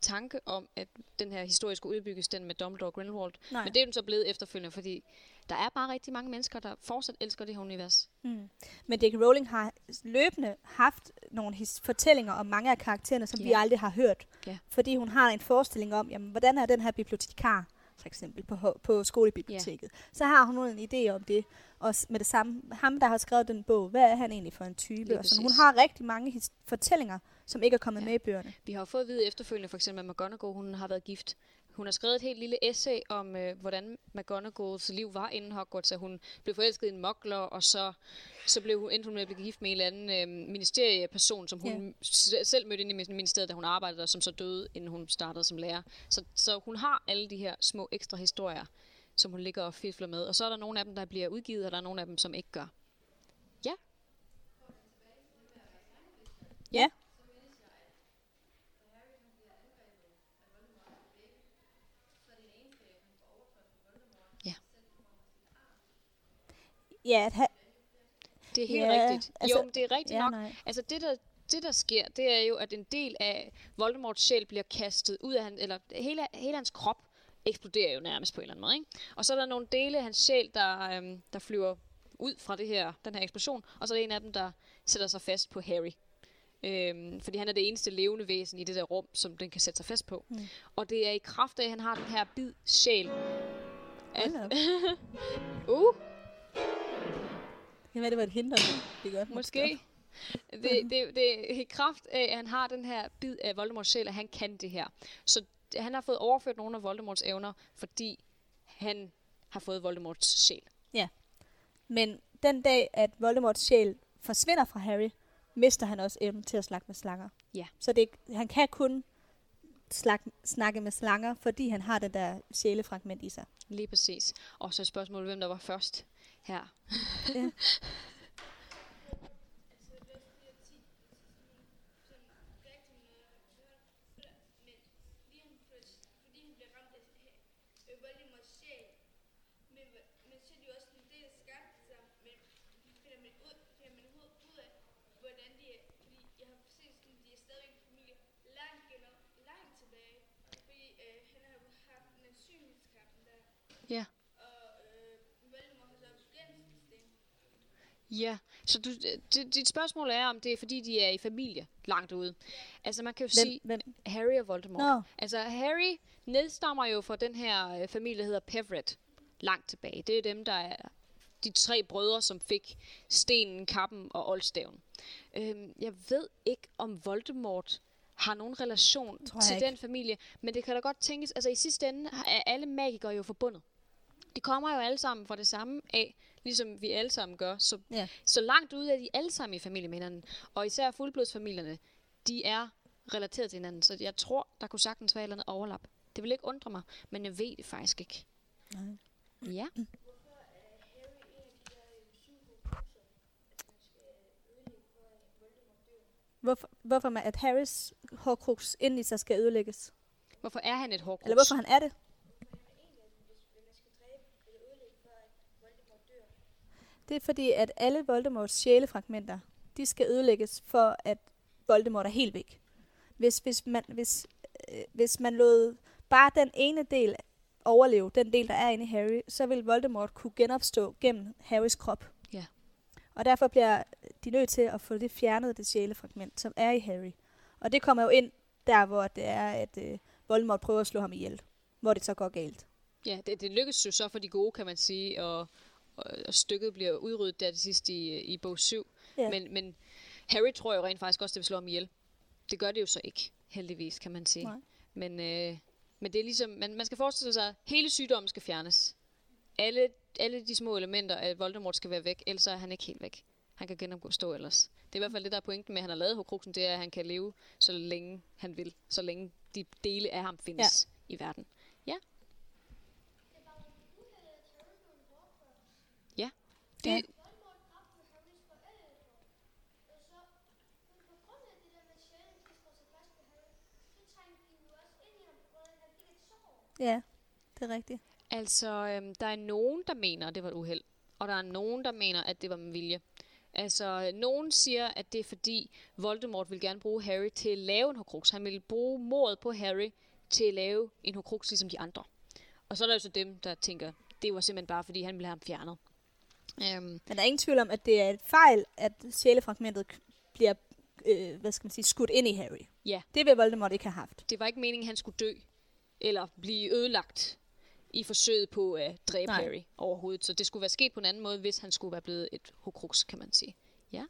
tanke om, at den her historie skulle udbygges, den med Dumbledore og Grindelwald. Nej. Men det er den så blevet efterfølgende, fordi der er bare rigtig mange mennesker, der fortsat elsker det her univers. Mm. Men J.K. Rowling har løbende haft nogle his- fortællinger om mange af karaktererne, som Ja. vi aldrig har hørt. Ja. Fordi hun har en forestilling om, jamen, hvordan er den her bibliotekar, for eksempel på, på skolebiblioteket. Så har hun en idé om det. Og med det samme, ham der har skrevet den bog, hvad er han egentlig for en type? Lige Og sådan. Hun har rigtig mange fortællinger, som ikke er kommet Ja. med i bøgerne. Vi har fået at vide efterfølgende, for eksempel at McGonagall, hun har været gift hun har skrevet et helt lille essay om, øh, hvordan McGonagalls liv var inden Hogwarts, at hun blev forelsket i en mokler, og så, så blev hun, endte hun med at blive gift med en eller anden øh, ministerieperson, som hun Ja. s- selv mødte inde i ministeriet, da hun arbejdede der, som så døde, inden hun startede som lærer. Så, så hun har alle de her små ekstra historier, som hun ligger og fifler med. Og så er der nogle af dem, der bliver udgivet, og der er nogle af dem, som ikke gør. Ja. Ja. Ja. Ja, at ha- Det er helt Ja, rigtigt. altså- jo, det er rigtigt ja, nok. nej. Altså det der, det, der sker, det er jo, at en del af Voldemorts sjæl bliver kastet ud af han, eller hele, hele hans krop eksploderer jo nærmest på en eller anden måde. Ikke? Og så er der nogle dele af hans sjæl, der, øhm, der flyver ud fra det her, den her eksplosion, og så er der en af dem, der sætter sig fast på Harry. Øhm, fordi han er det eneste levende væsen i det der rum, som den kan sætte sig fast på. Mm. Og det er i kraft af, at han har den her bid sjæl. Op. (laughs) Uh, Det kan være, det var et hinder. Det godt. Måske. Det, det, det er i kraft af, at han har den her bid af Voldemorts sjæl, at han kan det her. Så han har fået overført nogle af Voldemorts evner, fordi han har fået Voldemorts sjæl. Men den dag, at Voldemorts sjæl forsvinder fra Harry, mister han også evnen til at snakke med slanger. Ja. Så det, han kan kun slag, snakke med slanger, fordi han har det der sjælefragment i sig. Lige præcis. Og så er spørgsmålet, hvem der var først her. Ja. (laughs) Altså, det er også det, jeg tit, sådan rigtig noget hørt, men fordi han, får- fordi han bliver ramt af øh, Voldemorts sjæl, men, men så er det jo også en del af skabelsen, men finder man ud, finder man ud, ud af, hvordan de er, fordi jeg har set sådan, de er stadig en familie langt, gener, langt tilbage, fordi øh, han har jo haft den ansynlighedskraften der, Ja. og øh, Voldemort har så også gennemsnitssten. Ja, så du, det, dit spørgsmål er, om det er fordi, de er i familie langt ude. Altså man kan jo Hvem, sige, hvem? Harry og Voldemort. Nå. Altså Harry nedstammer jo fra den her øh, familie, der hedder Peverett, langt tilbage. Det er dem, der er de tre brødre, som fik stenen, kappen og oldstaven. Øhm, jeg ved ikke, om Voldemort har nogen relation til ikke. den familie, men det kan da godt tænkes, altså i sidste ende er alle magikere jo forbundet. De kommer jo alle sammen fra det samme af, ligesom vi alle sammen gør. Så, Ja. så langt ude er de alle sammen i familie med hinanden. Og især fuldblodsfamilierne, de er relateret til hinanden. Så jeg tror, der kunne sagtens være et eller andet overlap. Det vil ikke undre mig, men jeg ved det faktisk ikke. Nej. Ja. Hvorfor, hvorfor man, at Harrys hårkruks ind i sig skal ødelægges? Hvorfor er han et hårdkruks? Eller hvorfor han er det? Det er fordi, at alle Voldemorts sjælefragmenter, de skal ødelægges for, at Voldemort er helt væk. Hvis, hvis, man, hvis, øh, hvis man lod bare den ene del overleve, den del, der er inde i Harry, så vil Voldemort kunne genopstå gennem Harrys krop. Ja. Og derfor bliver de nødt til at få det fjernet, det sjælefragment, som er i Harry. Og det kommer jo ind der, hvor det er, at øh, Voldemort prøver at slå ham ihjel. Hvor det så går galt. Ja, det, det lykkes jo så for de gode, kan man sige, og, og, stykket bliver udryddet der til sidst i, i bog 7. Ja. Men, men Harry tror jo rent faktisk også, det vil slå ham ihjel. Det gør det jo så ikke, heldigvis, kan man sige. Nej. Men, øh, men det er ligesom, man, man skal forestille sig, at hele sygdommen skal fjernes. Alle, alle de små elementer af Voldemort skal være væk, ellers er han ikke helt væk. Han kan genopstå ellers. Det er i hvert fald det, der er pointen med, at han har lavet Horcruxen, det er, at han kan leve så længe han vil. Så længe de dele af ham findes ja. i verden. Ja. Det var jo uheldigt, at Harry blev en hårdkruks. Ja. Det, Ja. ja. Voldemort dræbte Harrys forældre. Og så, men på grund af det der med sjælen, de slår sig fast på Harry, så trængte de jo også ind i ham på grund af, at han fik et sår. Ja, det er rigtigt. Altså, øhm, der er nogen, der mener, at det var et uheld. Og der er nogen, der mener, at det var med vilje. Altså, nogen siger, at det er fordi Voldemort vil gerne bruge Harry til at lave en Horcrux. Han vil bruge mordet på Harry til at lave en Horcrux ligesom de andre. Og så er der jo så dem, der tænker, det var simpelthen bare fordi, han ville have ham fjernet. Øhm, Men der er ingen tvivl om, at det er et fejl, at sjælefragmentet bliver øh, hvad skal man sige, skudt ind i Harry. ja, Det vil Voldemort ikke have haft. det var ikke meningen, at han skulle dø. Eller blive ødelagt i forsøget på at dræbe Nej. Harry overhovedet. Så det skulle være sket på en anden måde, hvis han skulle være blevet et Horcrux, kan man sige. Ja.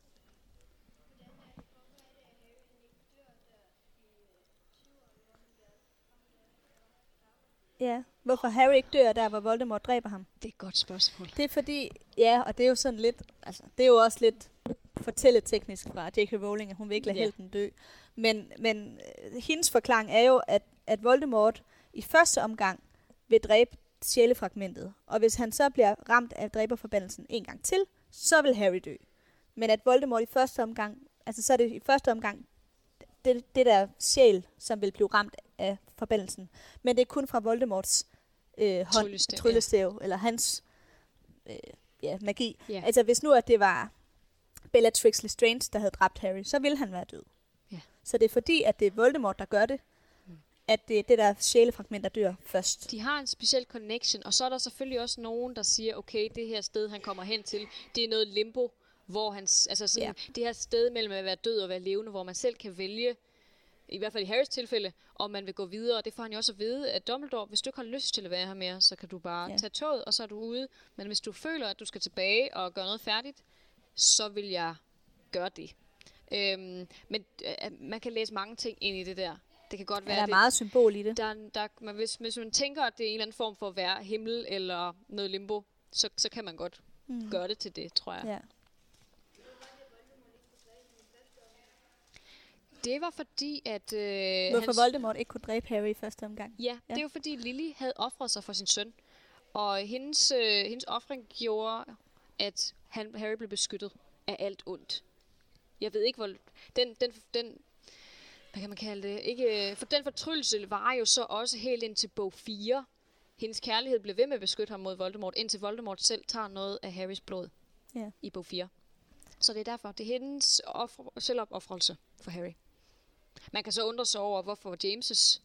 Ja, hvorfor Harry ikke dør der, hvor Voldemort dræber ham. Det er et godt spørgsmål. Det er fordi, ja, og det er jo sådan lidt, altså, det er jo også lidt fortælleteknisk fra J.K. Rowling, at hun vil ikke lade Ja. ja. helten dø. Men, men øh, hendes forklaring er jo, at, at Voldemort i første omgang vil dræbe sjælefragmentet. Og hvis han så bliver ramt af dræberforbandelsen en gang til, så vil Harry dø. Men at Voldemort i første omgang, altså så er det i første omgang det, det der sjæl, som vil blive ramt af forbandelsen. Men det er kun fra Voldemorts øh, hånd, Tryllestav, ja. tryllestav, eller hans øh, ja, magi. Ja. Altså hvis nu at det var Bellatrix Lestrange, der havde dræbt Harry, så ville han være død. Ja. Så det er fordi, at det er Voldemort, der gør det, at det er det der sjælefragment, der dør først. De har en speciel connection, og så er der selvfølgelig også nogen, der siger, okay, det her sted, han kommer hen til, det er noget limbo, hvor han, altså sådan, Ja. det her sted mellem at være død og være levende, hvor man selv kan vælge, i hvert fald i Harrys tilfælde, om man vil gå videre. Og det får han jo også at vide, at Dumbledore, hvis du ikke har lyst til at være her mere, så kan du bare ja. tage toget, og så er du ude. Men hvis du føler, at du skal tilbage og gøre noget færdigt, så vil jeg gøre det. Øhm, men øh, man kan læse mange ting ind i det der. Det kan godt Ja, være, der er det, meget symbol i det. der, der, man, hvis, hvis man tænker, at det er en eller anden form for at være himmel eller noget limbo, så, så kan man godt mm. gøre det til det, tror jeg. Ja. Det var fordi, at... Øh, Hvorfor hans, Voldemort ikke kunne dræbe Harry i første omgang. Ja, det er jo fordi Lily havde offret sig for sin søn. Og hendes, øh, hendes offring gjorde, at han, Harry blev beskyttet af alt ondt. Jeg ved ikke, hvor... Den, den, den, hvad kan man kalde det? Ikke, øh, for den fortryllelse var jo så også helt ind til bog 4. Hendes kærlighed blev ved med at beskytte ham mod Voldemort, indtil Voldemort selv tager noget af Harrys blod Ja. i bog 4. Så det er derfor, det er hendes offer, selvopoffrelse for Harry. Man kan så undre sig over, hvorfor James'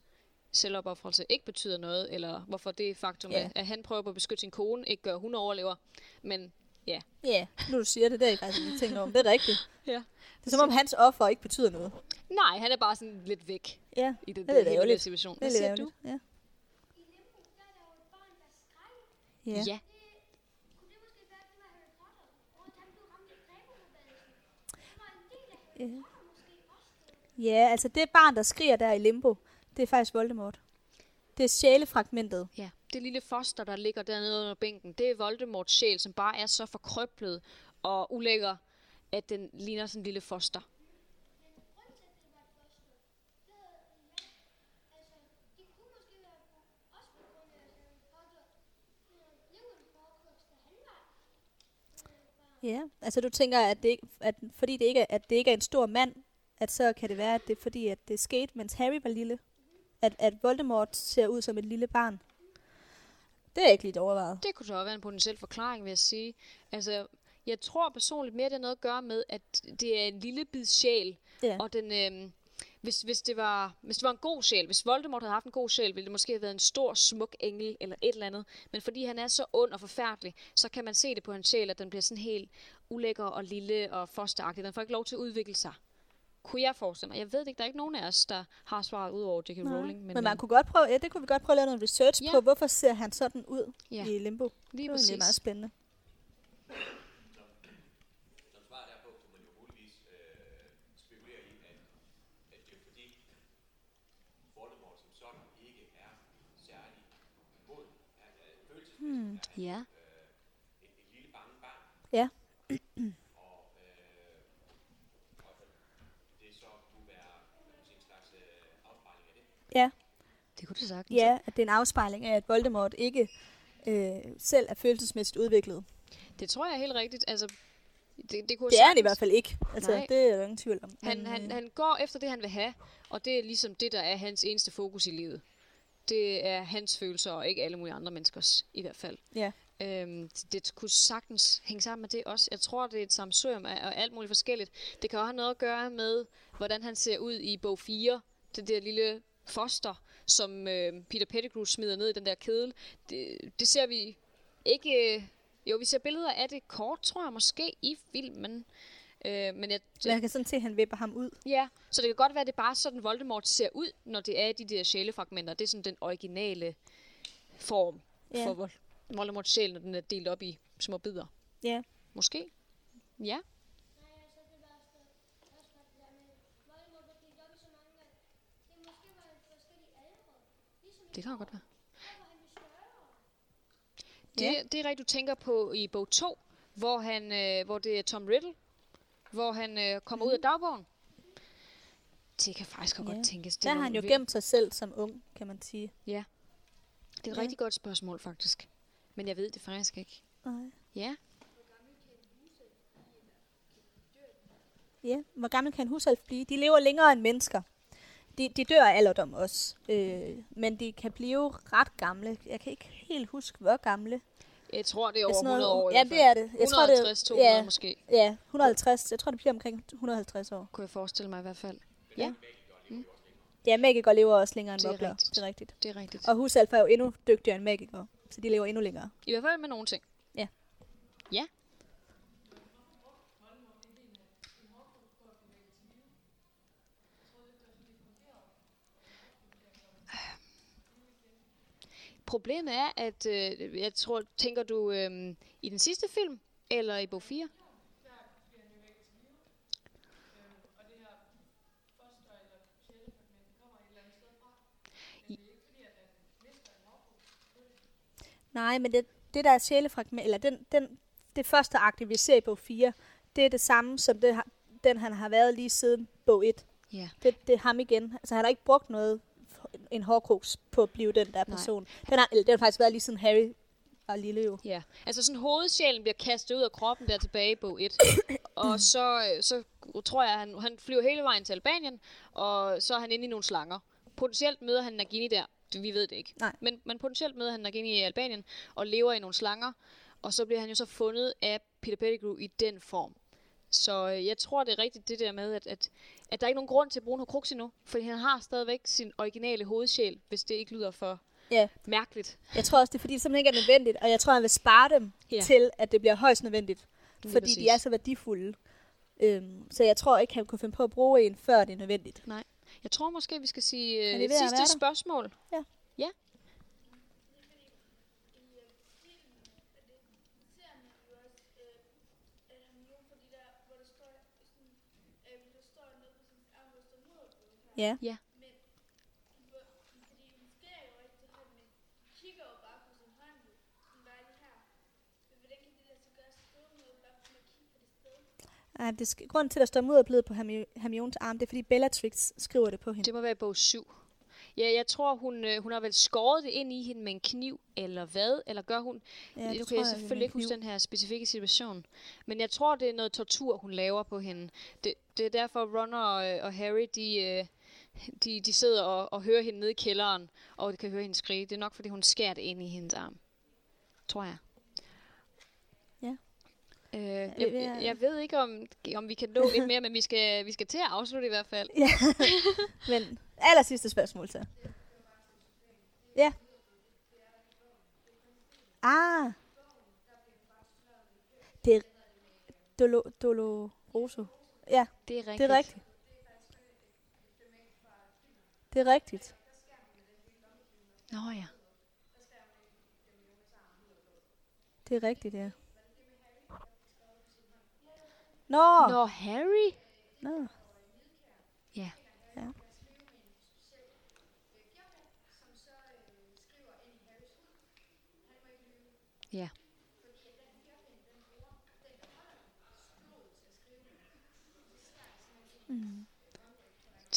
selvopoffrelse ikke betyder noget, eller hvorfor det faktum, Ja. at han prøver på at beskytte sin kone, ikke gør, at hun overlever. Men ja, Ja, nu du siger det, det er jeg faktisk ikke tænkt over. Det er rigtigt. (laughs) ja. Det er som om hans offer ikke betyder noget. Nej, han er bare sådan lidt væk Ja, i den det er hele situation. det Hvad er siger ærgerligt. Ja. I Limbo, der er der jo et barn, der skreg. Ja. Ja, Ja. Også. ja, altså det barn, der skriger der i limbo, det er faktisk Voldemort. Det er sjælefragmentet. ja. Det lille foster, der ligger dernede under bænken, det er Voldemorts sjæl, som bare er så forkrøblet og ulækker, at den ligner sådan en lille foster. Grunden til, at det var et foster, det havde, ja, altså, de kunne måske være på, også på grund af Harry Potter. Øh, Lewin Horcrux, da han var Ja, altså du tænker, at, det, ikke- at fordi det ikke er, at det ikke er en stor mand, at så kan det være, at det er fordi, at det skete, mens Harry var lille. At, at Voldemort ser ud som et lille barn. Det er ikke lige overvejet. Det kunne så være en potentiel forklaring, vil jeg sige. Altså, jeg tror personligt mere, det har noget at gøre med, at det er en lille bid sjæl, Ja. og den, øh, hvis, hvis, det var, hvis det var en god sjæl, hvis Voldemort havde haft en god sjæl, ville det måske have været en stor, smuk engel eller et eller andet. Men fordi han er så ond og forfærdelig, så kan man se det på hans sjæl, at den bliver sådan helt ulækker og lille og fosteragtig. Den får ikke lov til at udvikle sig. Kunne jeg forestille mig. Jeg ved det ikke, der er ikke nogen af os, der har svaret ud over J.K. Rowling. Men, men man øh, kunne godt prøve, ja, det kunne vi godt prøve at lave noget research Ja. på. Hvorfor ser han sådan ud Ja. i limbo? lige det er meget spændende. Som svar derpå kan man jo muligvis øh, spekulere i, at, at det er fordi Voldemort som sådan ikke er særlig moden. Han er følelsesmæssigt hmm. Ja. et, et lille bange barn, Ja. og, øh, og det så kunne være kan man sige, en slags øh, afspejling af det. Ja. Det kunne det sagtens. ja, at det er en afspejling af, at Voldemort ikke øh, selv er følelsesmæssigt udviklet. Det tror jeg er helt rigtigt. Altså, det, det, kunne Det er han i hvert fald ikke. Altså, Nej. det er der ingen tvivl om. Han, han, øh, han går efter det, han vil have, og det er ligesom det, der er hans eneste fokus i livet. Det er hans følelser, og ikke alle mulige andre menneskers, i hvert fald. Ja. Øhm, det kunne sagtens hænge sammen med det også. Jeg tror, det er et af af alt muligt forskelligt. Det kan også have noget at gøre med, hvordan han ser ud i bog 4. Det der lille foster, som øh, Peter Pettigrew smider ned i den der kedel. Det, det ser vi ikke... øh, Jo, vi ser billeder af det kort, tror jeg måske, i filmen. Øh, men jeg, Man kan sådan se, at han vipper ham ud. Ja, så det kan godt være, at det er bare sådan, Voldemort ser ud, når det er de der sjælefragmenter. Det er sådan den originale form Ja. for Vol- Voldemorts sjæl, når den er delt op i små bidder. Ja. Måske. Ja. Det det det Det kan godt være. Det, Ja. det er rigtigt, du tænker på i bog 2, hvor, han, øh, hvor det er Tom Riddle, hvor han øh, kommer ud af dagbogen. Det kan faktisk. Ja. godt tænkes. Det Der er har han jo gemt sig selv som ung, kan man sige. Det er et Ja. rigtig godt spørgsmål, faktisk. Men jeg ved det faktisk ikke. Nej. Ja, Ja, hvor gammel kan en hushalf blive? De lever længere end mennesker. De, de dør af alderdom også. Øh, men de kan blive ret gamle. Jeg kan ikke helt huske, hvor gamle. Jeg tror, det er er over sådan 100 år Ja, det er det. Jeg tror, det, 150, 200 ja, måske, Ja, 150. Jeg tror, det bliver omkring 150 år. kunne jeg forestille mig i hvert fald. Ja, Ja, magikere lever også længere end Det er vokler. Det er rigtigt. det er rigtigt. Og hushalf er jo endnu dygtigere end magikere. Så de lever endnu længere. I hvert fald med nogle ting. Ja. Ja. Problemet er, at øh, jeg tror, tænker du øh, i den sidste film, eller i bog 4? Nej, men det, det der er sjælefragment, eller den, den, det første akt, vi ser i bog 4, det er det samme som det, den, han har været lige siden bog 1. Ja. Det, det er ham igen. Altså, han har ikke brugt noget, en hårdkrogs på at blive den der Nej. person. Den har, eller, den har faktisk været lige siden Harry var lille jo. Ja, altså sådan hovedsjælen bliver kastet ud af kroppen der tilbage i bog 1. (coughs) og så, øh, så tror jeg, at han, han flyver hele vejen til Albanien, og så er han inde i nogle slanger. Potentielt møder han Nagini der. Vi ved det ikke. Nej. Men, men potentielt møder han Nagini i Albanien og lever i nogle slanger. Og så bliver han jo så fundet af Peter Pettigrew i den form. Så øh, jeg tror, det er rigtigt det der med, at, at, at der er ikke nogen grund til at bruge en Horcrux endnu. Fordi han har stadigvæk sin originale hovedsjæl, hvis det ikke lyder for Ja, mærkeligt. jeg tror også, det er fordi, det simpelthen ikke er nødvendigt. Og jeg tror, han vil spare dem Ja. til, at det bliver højst nødvendigt. Fordi præcis. de er så værdifulde. Øhm, så jeg tror ikke, han kunne finde på at bruge en, før det er nødvendigt. Jeg tror måske, vi skal sige øh, sidste spørgsmål. Ja. Ja. ser man jo også, øh, at han jo fordi der, hvor der står sådan, øh, der står noget på sin arm, hvor der står moderblod her. Ja. Men, hvor, fordi hun skærer jo rigtig højt, men kigger jo bare på sin hånd, jo, sådan bare lige her. Men hvordan kan det lade sig gøre at skrive noget, bare for at kigge på det sted? Ej, det sk- grunden til, at der står mudderblød på Hermi- Hermiones arm, det er, fordi Bellatrix skriver det på hende. Det må være i bog 7. Ja, jeg tror, hun, øh, hun har vel skåret det ind i hende med en kniv, eller hvad? Eller gør hun? Ja, nu det kan tror jeg jeg, er selvfølgelig ikke huske den her specifikke situation. Men jeg tror, det er noget tortur, hun laver på hende. Det, det er derfor, Ron og, øh, og Harry, de, øh, de, de sidder og, og hører hende nede i kælderen, og de kan høre hende skrige. Det er nok, fordi hun skærer det ind i hendes arm. Tror jeg. Ja. Øh, jeg, jeg ved ikke, om, om vi kan nå lidt mere, men vi skal, vi skal til at afslutte i hvert fald. Ja. (laughs) Men aller sidste spørgsmål så. Ja. Ah. Det er Dolo, Doloroso. Ja, Det er rigtigt. det er rigtigt. Det er rigtigt. Nå ja. Det er rigtigt, ja. Nå. Nå, Harry? Nå. Ja. Ja. Ja.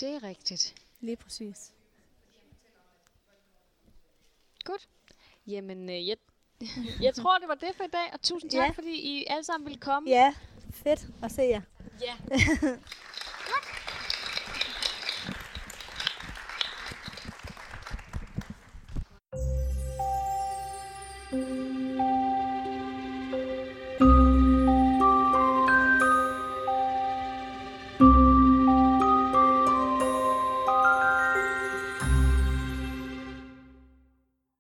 Det er rigtigt. Lige præcis. Godt. Jamen, øh, jeg, (laughs) jeg tror, det var det for i dag, og tusind tak, Ja. fordi I alle sammen ville komme. Ja, fedt at se jer. ja. (laughs)